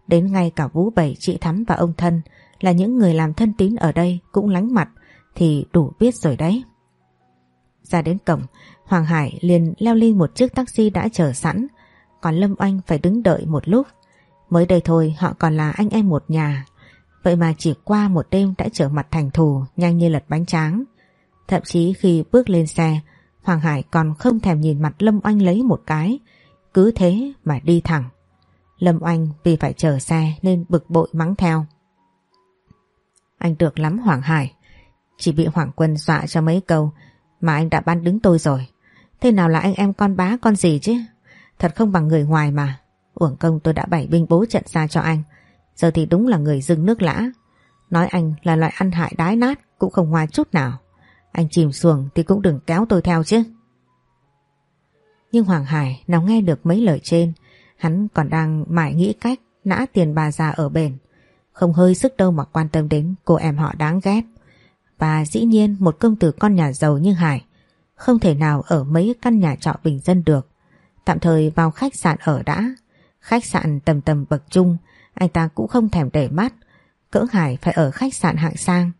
Đến ngay cả Vũ Bảy, chị Thắm và ông Thân là những người làm thân tín ở đây cũng lánh mặt thì đủ biết rồi đấy. Ra đến cổng, Hoàng Hải liền leo lên một chiếc taxi đã chờ sẵn, còn Lâm Anh phải đứng đợi một lúc. Mới đây thôi họ còn là anh em một nhà, Vậy mà chỉ qua một đêm đã trở mặt thành thù nhanh như lật bánh tráng. Thậm chí khi bước lên xe, Hoàng Hải còn không thèm nhìn mặt Lâm Oanh lấy một cái, cứ thế mà đi thẳng. Lâm Oanh vì phải chờ xe nên bực bội mắng theo. Anh được lắm Hoàng Hải, chỉ bị Hoàng Quân dọa cho mấy câu mà anh đã ban đứng tôi rồi. Thế nào là anh em con bá con gì chứ? Thật không bằng người ngoài mà. Uổng công tôi đã bày binh bố trận ra cho anh. Giờ thì đúng là người dưng nước lã. Nói anh là loại ăn hại đái nát cũng không hoa chút nào. Anh chìm xuồng thì cũng đừng kéo tôi theo chứ. Nhưng Hoàng Hải nào nghe được mấy lời trên, hắn còn đang mải nghĩ cách nã tiền bà già ở bền. Không hơi sức đâu mà quan tâm đến cô em họ đáng ghét. Và dĩ nhiên một công tử con nhà giàu như Hải không thể nào ở mấy căn nhà trọ bình dân được. Tạm thời vào khách sạn ở đã. Khách sạn tầm tầm bậc trung anh ta cũng không thèm để mắt. Cỡ Hải phải ở khách sạn hạng sang,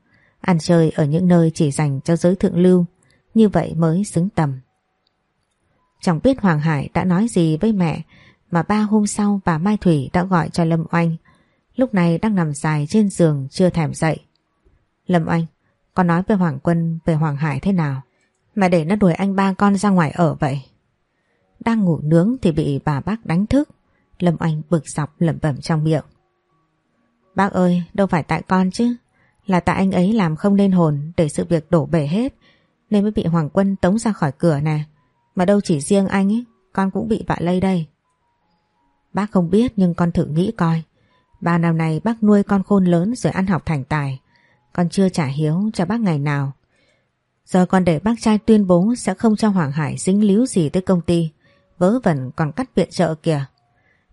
ăn chơi ở những nơi chỉ dành cho giới thượng lưu, như vậy mới xứng tầm. Chẳng biết Hoàng Hải đã nói gì với mẹ mà ba hôm sau bà Mai Thủy đã gọi cho Lâm Oanh. Lúc này đang nằm dài trên giường chưa thèm dậy. Lâm Oanh, con nói với Hoàng Quân về Hoàng Hải thế nào? Mà để nó đuổi anh ba con ra ngoài ở vậy. Đang ngủ nướng thì bị bà bác đánh thức. Lâm Anh bực dọc lẩm bẩm trong miệng. Bác ơi, đâu phải tại con chứ. Là tại anh ấy làm không nên hồn để sự việc đổ bể hết nên mới bị Hoàng Quân tống ra khỏi cửa nè. Mà đâu chỉ riêng anh ấy, con cũng bị vạ lây đây. Bác không biết nhưng con thử nghĩ coi. ba năm này bác nuôi con khôn lớn rồi ăn học thành tài. Con chưa trả hiếu cho bác ngày nào. Giờ con để bác trai tuyên bố sẽ không cho Hoàng Hải dính líu gì tới công ty. Vớ vẩn còn cắt viện trợ kìa.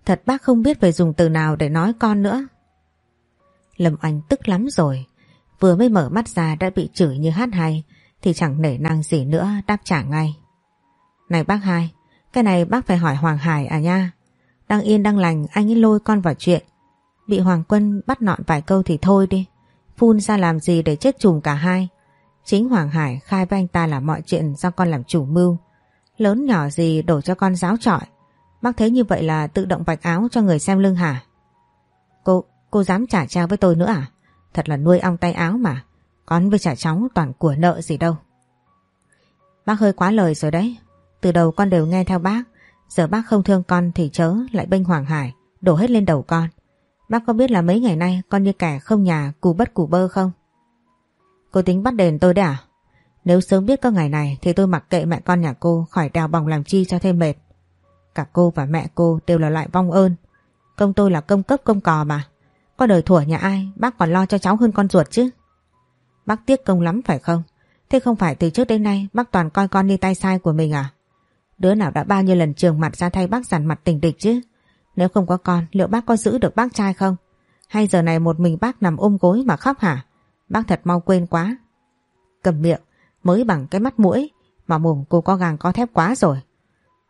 Thật bác không biết phải dùng từ nào để nói con nữa. Lâm Anh tức lắm rồi. Vừa mới mở mắt ra đã bị chửi như hát hay thì chẳng nể năng gì nữa đáp trả ngay. Này bác hai, cái này bác phải hỏi Hoàng Hải à nha. Đang yên đang lành anh ấy lôi con vào chuyện. Bị Hoàng Quân bắt nọn vài câu thì thôi đi. Phun ra làm gì để chết chùm cả hai. Chính Hoàng Hải khai với anh ta là mọi chuyện do con làm chủ mưu. Lớn nhỏ gì đổ cho con giáo trọi. Bác thấy như vậy là tự động vạch áo cho người xem lưng hả? Cô, cô dám trả trao với tôi nữa à? Thật là nuôi ong tay áo mà. Con với trả cháu toàn của nợ gì đâu. Bác hơi quá lời rồi đấy. Từ đầu con đều nghe theo bác. Giờ bác không thương con thì chớ lại bênh Hoàng Hải. Đổ hết lên đầu con. Bác có biết là mấy ngày nay con như kẻ không nhà cù bất cù bơ không? Cô tính bắt đền tôi đấy à? Nếu sớm biết có ngày này thì tôi mặc kệ mẹ con nhà cô khỏi đào bòng làm chi cho thêm mệt. Cả cô và mẹ cô đều là loại vong ơn. Công tôi là công cấp công cò mà. Có đời thủa nhà ai, bác còn lo cho cháu hơn con ruột chứ. Bác tiếc công lắm phải không? Thế không phải từ trước đến nay bác toàn coi con đi tay sai của mình à? Đứa nào đã bao nhiêu lần trường mặt ra thay bác giàn mặt tình địch chứ? Nếu không có con, liệu bác có giữ được bác trai không? Hay giờ này một mình bác nằm ôm gối mà khóc hả? Bác thật mau quên quá. Cầm miệng, mới bằng cái mắt mũi, mà mồm cô có gàng có thép quá rồi.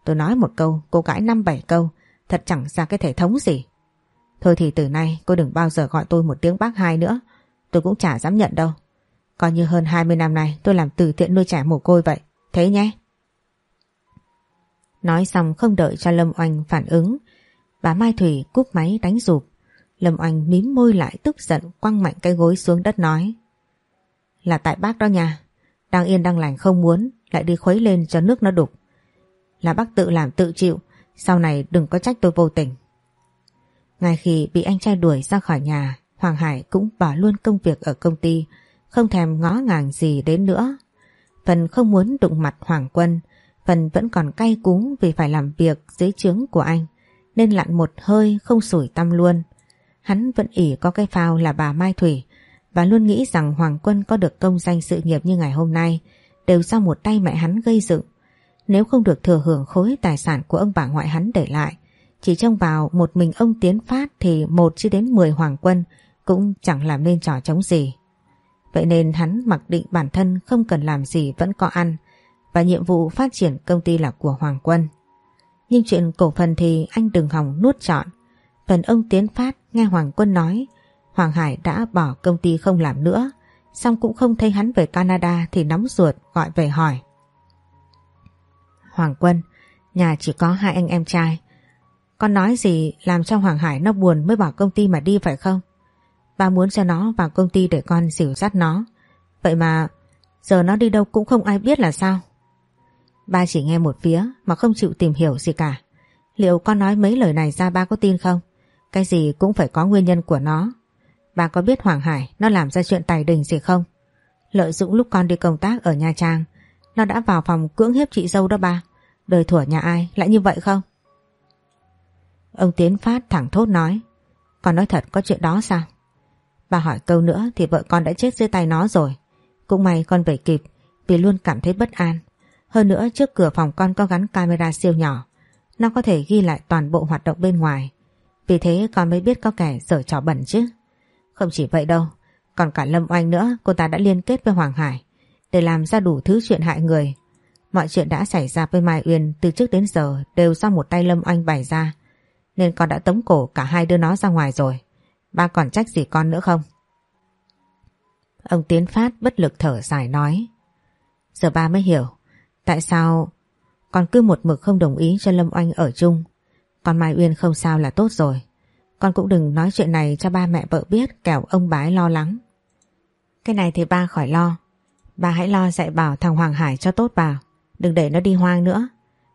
Tôi nói một câu, cô cãi năm bảy câu thật chẳng ra cái thể thống gì. Thôi thì từ nay cô đừng bao giờ gọi tôi một tiếng bác hai nữa. Tôi cũng chả dám nhận đâu. Coi như hơn 20 năm nay tôi làm từ thiện nuôi trẻ mồ côi vậy. Thế nhé. Nói xong không đợi cho Lâm Oanh phản ứng. Bà Mai Thủy cúp máy đánh rụp. Lâm Oanh mím môi lại tức giận quăng mạnh cái gối xuống đất nói. Là tại bác đó nha. Đang yên đang lành không muốn, lại đi khuấy lên cho nước nó đục. Là bác tự làm tự chịu. Sau này đừng có trách tôi vô tình. Ngay khi bị anh trai đuổi ra khỏi nhà, Hoàng Hải cũng bỏ luôn công việc ở công ty, không thèm ngó ngàng gì đến nữa. Phần không muốn đụng mặt Hoàng Quân, Phần vẫn còn cay cú vì phải làm việc dưới trướng của anh, nên lặn một hơi không sủi tâm luôn. Hắn vẫn ỉ có cái phao là bà Mai Thủy và luôn nghĩ rằng Hoàng Quân có được công danh sự nghiệp như ngày hôm nay đều do một tay mẹ hắn gây dựng. Nếu không được thừa hưởng khối tài sản của ông bà ngoại hắn để lại, chỉ trông vào một mình ông Tiến Phát thì một chứ đến mười Hoàng Quân cũng chẳng làm nên trò chống gì. Vậy nên hắn mặc định bản thân không cần làm gì vẫn có ăn và nhiệm vụ phát triển công ty là của Hoàng Quân. Nhưng chuyện cổ phần thì anh đừng hòng nuốt trọn. Phần ông Tiến Phát nghe Hoàng Quân nói Hoàng Hải đã bỏ công ty không làm nữa xong cũng không thấy hắn về Canada thì nóng ruột gọi về hỏi. Hoàng Quân, nhà chỉ có hai anh em trai. Con nói gì làm cho Hoàng Hải nó buồn mới bỏ công ty mà đi phải không? Ba muốn cho nó vào công ty để con dìu dắt nó. Vậy mà giờ nó đi đâu cũng không ai biết là sao? Ba chỉ nghe một phía mà không chịu tìm hiểu gì cả. Liệu con nói mấy lời này ra ba có tin không? Cái gì cũng phải có nguyên nhân của nó. Ba có biết Hoàng Hải nó làm ra chuyện tài đình gì không? Lợi dụng lúc con đi công tác ở Nha Trang, nó đã vào phòng cưỡng hiếp chị dâu đó bà Đời thủa nhà ai, lại như vậy không? Ông Tiến Phát thẳng thốt nói. Con nói thật, có chuyện đó sao? Bà hỏi câu nữa thì vợ con đã chết dưới tay nó rồi. Cũng may con về kịp, vì luôn cảm thấy bất an. Hơn nữa, trước cửa phòng con có gắn camera siêu nhỏ. Nó có thể ghi lại toàn bộ hoạt động bên ngoài. Vì thế con mới biết có kẻ dở trò bẩn chứ. Không chỉ vậy đâu. Còn cả Lâm Oanh nữa, cô ta đã liên kết với Hoàng Hải để làm ra đủ thứ chuyện hại người. Mọi chuyện đã xảy ra với Mai Uyên từ trước đến giờ đều do một tay Lâm Oanh bày ra. Nên con đã tống cổ cả hai đứa nó ra ngoài rồi. Ba còn trách gì con nữa không? Ông Tiến Phát bất lực thở dài nói. Giờ ba mới hiểu, Tại sao con cứ một mực không đồng ý cho Lâm Oanh ở chung Còn Mai Uyên không sao là tốt rồi Con cũng đừng nói chuyện này cho ba mẹ vợ biết Kẻo ông bái lo lắng Cái này thì ba khỏi lo Ba hãy lo dạy bảo thằng Hoàng Hải cho tốt vào Đừng để nó đi hoang nữa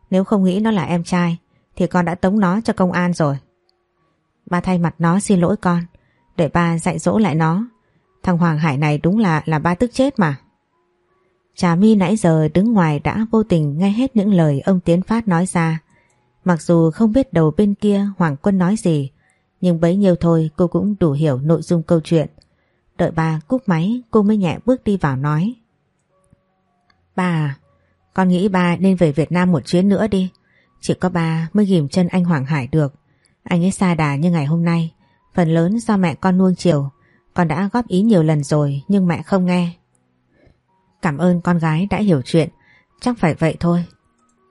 Nếu không nghĩ nó là em trai Thì con đã tống nó cho công an rồi Ba thay mặt nó xin lỗi con Để ba dạy dỗ lại nó Thằng Hoàng Hải này đúng là là ba tức chết mà Trà My nãy giờ đứng ngoài đã vô tình nghe hết những lời ông Tiến Phát nói ra. Mặc dù không biết đầu bên kia Hoàng Quân nói gì, nhưng bấy nhiêu thôi cô cũng đủ hiểu nội dung câu chuyện. Đợi bà cúp máy cô mới nhẹ bước đi vào nói. Bà con nghĩ bà nên về Việt Nam một chuyến nữa đi. Chỉ có bà mới ghim chân anh Hoàng Hải được. Anh ấy xa đà như ngày hôm nay. Phần lớn do mẹ con nuông chiều. Con đã góp ý nhiều lần rồi, nhưng mẹ không nghe. Cảm ơn con gái đã hiểu chuyện Chắc phải vậy thôi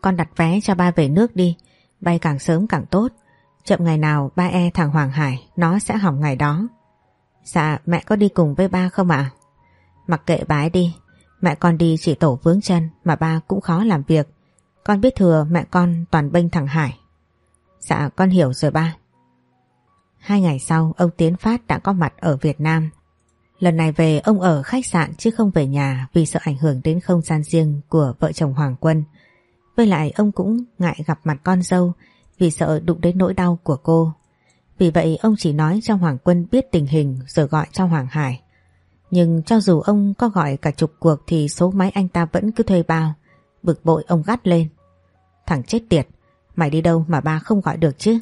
Con đặt vé cho ba về nước đi Bay càng sớm càng tốt Chậm ngày nào ba e thằng Hoàng Hải, Nó sẽ hỏng ngày đó Dạ mẹ có đi cùng với ba không ạ Mặc kệ bà ấy đi Mẹ con đi chỉ tổ vướng chân Mà ba cũng khó làm việc Con biết thừa mẹ con toàn bênh thằng Hải. Dạ con hiểu rồi ba. Hai ngày sau, ông Tiến Phát đã có mặt ở Việt Nam. Lần này về, ông ở khách sạn chứ không về nhà vì sợ ảnh hưởng đến không gian riêng của vợ chồng Hoàng Quân. Với lại, ông cũng ngại gặp mặt con dâu vì sợ đụng đến nỗi đau của cô. Vì vậy, ông chỉ nói cho Hoàng Quân biết tình hình rồi gọi cho Hoàng Hải. Nhưng cho dù ông có gọi cả chục cuộc thì số máy anh ta vẫn cứ thuê bao. Bực bội ông gắt lên. Thằng chết tiệt, mày đi đâu mà ba không gọi được chứ?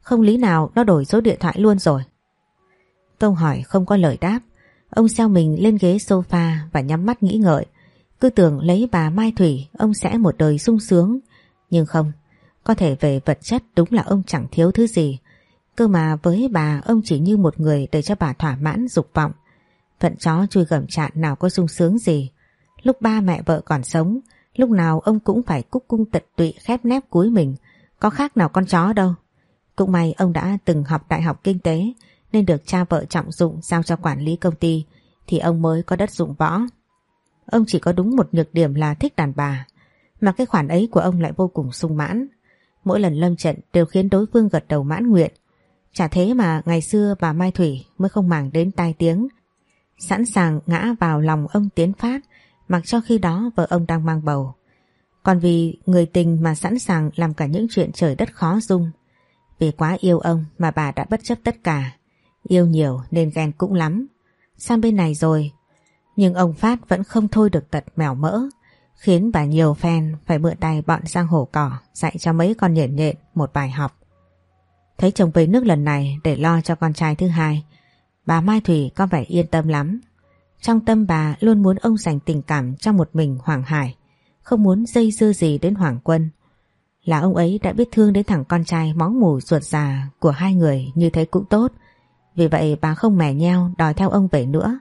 Không lý nào nó đổi số điện thoại luôn rồi. Câu hỏi không có lời đáp. Ông xeo mình lên ghế sofa và nhắm mắt nghĩ ngợi. Cứ tưởng lấy bà Mai Thủy ông sẽ một đời sung sướng. Nhưng không, có thể về vật chất đúng là ông chẳng thiếu thứ gì. Cơ mà với bà ông chỉ như một người để cho bà thỏa mãn dục vọng. Phận chó chui gầm chạn nào có sung sướng gì. Lúc ba mẹ vợ còn sống, lúc nào ông cũng phải cúc cung tật tụy khép nép cúi mình. Có khác nào con chó đâu. Cũng may ông đã từng học đại học kinh tế nên được cha vợ trọng dụng giao cho quản lý công ty thì ông mới có đất dụng võ. Ông chỉ có đúng một nhược điểm là thích đàn bà mà cái khoản ấy của ông lại vô cùng sung mãn. Mỗi lần lâm trận đều khiến đối phương gật đầu mãn nguyện. Chả thế mà ngày xưa bà Mai Thủy mới không màng đến tai tiếng sẵn sàng ngã vào lòng ông Tiến Phát, mặc cho khi đó vợ ông đang mang bầu. Còn vì người tình mà sẵn sàng làm cả những chuyện trời đất khó dung. Vì quá yêu ông mà bà đã bất chấp tất cả. Yêu nhiều nên ghen cũng lắm. Sang bên này rồi. Nhưng ông Phát vẫn không thôi được tật mèo mỡ. Khiến bà nhiều fan phải mượn tay bọn sang hổ cỏ dạy cho mấy con nhện nhện một bài học. Thấy chồng về nước lần này để lo cho con trai thứ hai. Bà Mai Thủy có vẻ yên tâm lắm. Trong tâm bà luôn muốn ông dành tình cảm cho một mình Hoàng Hải. Không muốn dây dưa gì đến Hoàng Quân. Là ông ấy đã biết thương đến thằng con trai máu mù ruột già của hai người như thế cũng tốt. Vì vậy bà không mẻ nheo đòi theo ông về nữa,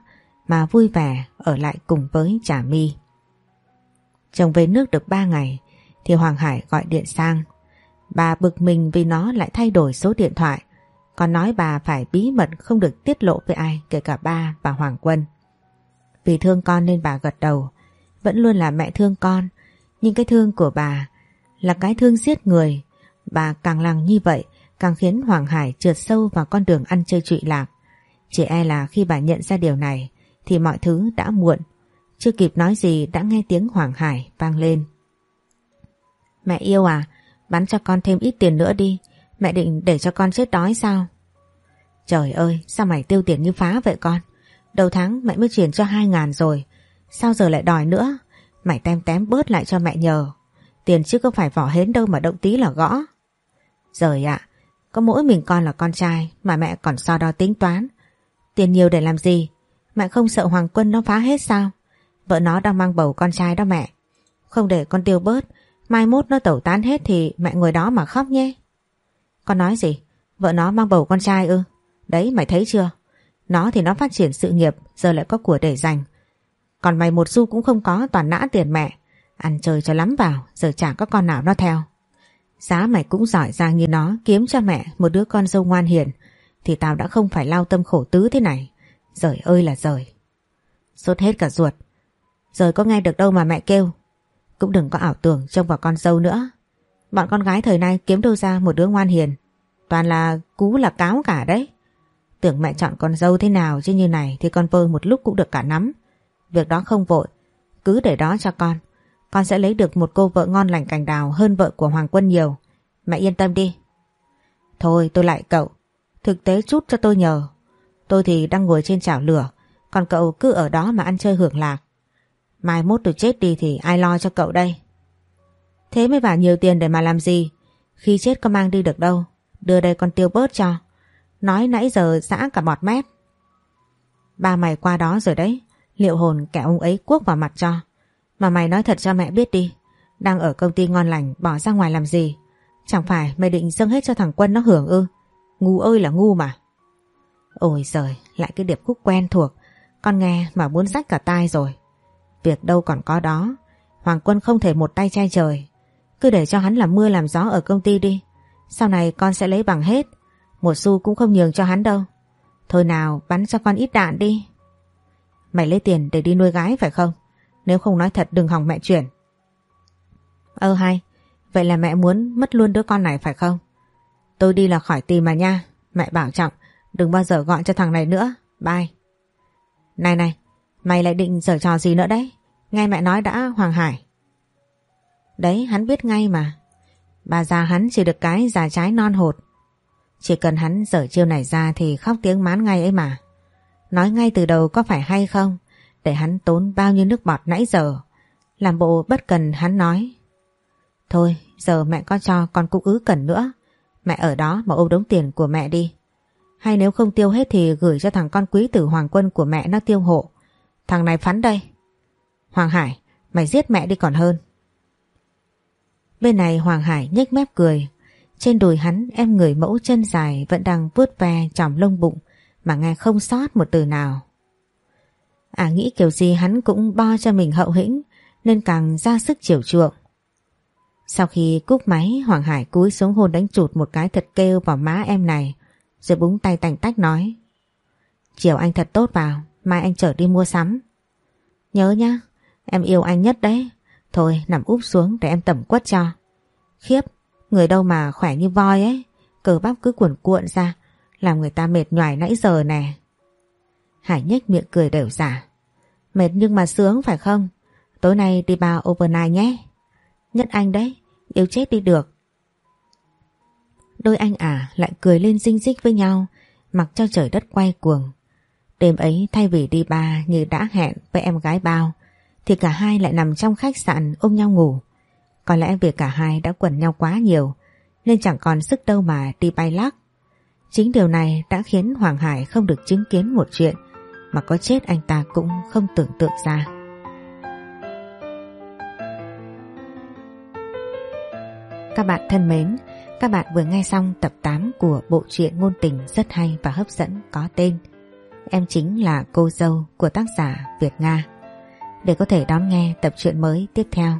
mà vui vẻ ở lại cùng với Trà My. Chồng về nước được 3 ngày, thì Hoàng Hải gọi điện sang. Bà bực mình vì nó lại thay đổi số điện thoại còn nói bà phải bí mật không được tiết lộ với ai kể cả ba và Hoàng Quân. Vì thương con nên bà gật đầu. Vẫn luôn là mẹ thương con. Nhưng cái thương của bà là cái thương giết người. Bà càng làm như vậy càng khiến Hoàng Hải trượt sâu vào con đường ăn chơi trụy lạc. Chỉ e là khi bà nhận ra điều này thì mọi thứ đã muộn. Chưa kịp nói gì đã nghe tiếng Hoàng Hải vang lên. Mẹ yêu à, bắn cho con thêm ít tiền nữa đi. Mẹ định để cho con chết đói sao? Trời ơi, sao mày tiêu tiền như phá vậy con? Đầu tháng mẹ mới chuyển cho hai ngàn rồi. Sao giờ lại đòi nữa? Mày tem tém bớt lại cho mẹ nhờ. Tiền chứ có phải vỏ hến đâu mà động tí là gõ. rời ạ, có mỗi mình con là con trai mà mẹ còn so đo tính toán. Tiền nhiều để làm gì? Mẹ không sợ Hoàng Quân nó phá hết sao? Vợ nó đang mang bầu con trai đó mẹ. Không để con tiêu bớt, mai mốt nó tẩu tán hết thì mẹ ngồi đó mà khóc nhé. Con nói gì? Vợ nó mang bầu con trai ư? Đấy, mày thấy chưa? Nó thì nó phát triển sự nghiệp, giờ lại có của để dành. Còn mày một xu cũng không có, toàn nã tiền mẹ. Ăn chơi cho lắm vào, giờ chẳng có con nào nó theo. Giá mày cũng giỏi giang như nó, kiếm cho mẹ một đứa con dâu ngoan hiền thì tao đã không phải lao tâm khổ tứ thế này. Rời ơi là rời. Sốt hết cả ruột. Rồi có nghe được đâu mà mẹ kêu. Cũng đừng có ảo tưởng trông vào con dâu nữa. Bọn con gái thời nay kiếm đâu ra một đứa ngoan hiền. Toàn là cú là cáo cả đấy. Tưởng mẹ chọn con dâu thế nào chứ như này thì con vơi một lúc cũng được cả nắm. Việc đó không vội. Cứ để đó cho con. Con sẽ lấy được một cô vợ ngon lành cành đào hơn vợ của Hoàng Quân nhiều. Mẹ yên tâm đi. Thôi, tôi lại cậu. Thực tế chút cho tôi nhờ. Tôi thì đang ngồi trên chảo lửa. Còn cậu cứ ở đó mà ăn chơi hưởng lạc. Mai mốt tôi chết đi thì ai lo cho cậu đây? Thế mới bảo nhiều tiền để mà làm gì? Khi chết có mang đi được đâu. Đưa đây con tiêu bớt cho. Nói nãy giờ xã cả bọt mép. Ba mày qua đó rồi đấy. Liệu hồn kẻ ông ấy cuốc vào mặt cho. Mà mày nói thật cho mẹ biết đi. Đang ở công ty ngon lành bỏ ra ngoài làm gì? Chẳng phải mày định dâng hết cho thằng Quân nó hưởng ư? Ngu ơi là ngu mà. Ôi giời, lại cái điệp khúc quen thuộc. Con nghe mà muốn rách cả tai rồi. Việc đâu còn có đó. Hoàng Quân không thể một tay che trời. Cứ để cho hắn làm mưa làm gió ở công ty đi. Sau này con sẽ lấy bằng hết. Một xu cũng không nhường cho hắn đâu. Thôi nào bắn cho con ít đạn đi. Mày lấy tiền để đi nuôi gái phải không? Nếu không nói thật đừng hỏng mẹ chuyển. Ơ hay, vậy là mẹ muốn mất luôn đứa con này phải không? Tôi đi là khỏi tìm mà nha, mẹ bảo trọng, đừng bao giờ gọi cho thằng này nữa, bye. Này này, mày lại định giở trò gì nữa đấy? Nghe mẹ nói đã Hoàng Hải. Đấy, hắn biết ngay mà. Bà già hắn chỉ được cái già trái non hột. Chỉ cần hắn dở chiêu này ra thì khóc tiếng mán ngay ấy mà. Nói ngay từ đầu có phải hay không? Để hắn tốn bao nhiêu nước bọt nãy giờ. Làm bộ bất cần hắn nói. Thôi, giờ mẹ có cho con cũng ứ cần nữa. Mẹ ở đó mà ôm đống tiền của mẹ đi. Hay nếu không tiêu hết thì gửi cho thằng con quý tử hoàng quân của mẹ nó tiêu hộ. Thằng này phắn đây. Hoàng Hải, mày giết mẹ đi còn hơn. Bên này Hoàng Hải nhếch mép cười. Trên đùi hắn, em người mẫu chân dài vẫn đang vuốt ve tròm lông bụng, mà nghe không sót một từ nào. À nghĩ kiểu gì hắn cũng bo cho mình hậu hĩnh, nên càng ra sức chiều chuộng. Sau khi cúp máy, Hoàng Hải cúi xuống hôn đánh chụt một cái thật kêu vào má em này, rồi búng tay tành tách nói, Chiều anh thật tốt vào, Mai anh chở đi mua sắm Nhớ nhá, Em yêu anh nhất đấy Thôi, nằm úp xuống để em tẩm quất cho Khiếp Người đâu mà khỏe như voi ấy. Cờ bắp cứ cuộn cuộn ra, Làm người ta mệt nhoài nãy giờ nè. Hải nhếch miệng cười đều giả. Mệt nhưng mà sướng phải không? Tối nay đi bao overnight nhé. Nhất anh đấy, Yêu chết đi được. Đôi anh ả lại cười lên dinh dích với nhau, Mặc cho trời đất quay cuồng. Đêm ấy thay vì đi ba như đã hẹn với em gái bao, Thì cả hai lại nằm trong khách sạn ôm nhau ngủ. Có lẽ vì cả hai đã quẩn nhau quá nhiều Nên chẳng còn sức đâu mà đi bay lắc Chính điều này đã khiến Hoàng Hải không được chứng kiến một chuyện Mà có chết anh ta cũng không tưởng tượng ra Các bạn thân mến các bạn vừa nghe xong tập 8 của bộ truyện ngôn tình rất hay và hấp dẫn có tên Em chính là cô dâu của tác giả Việt Nga. Để có thể đón nghe tập truyện mới tiếp theo,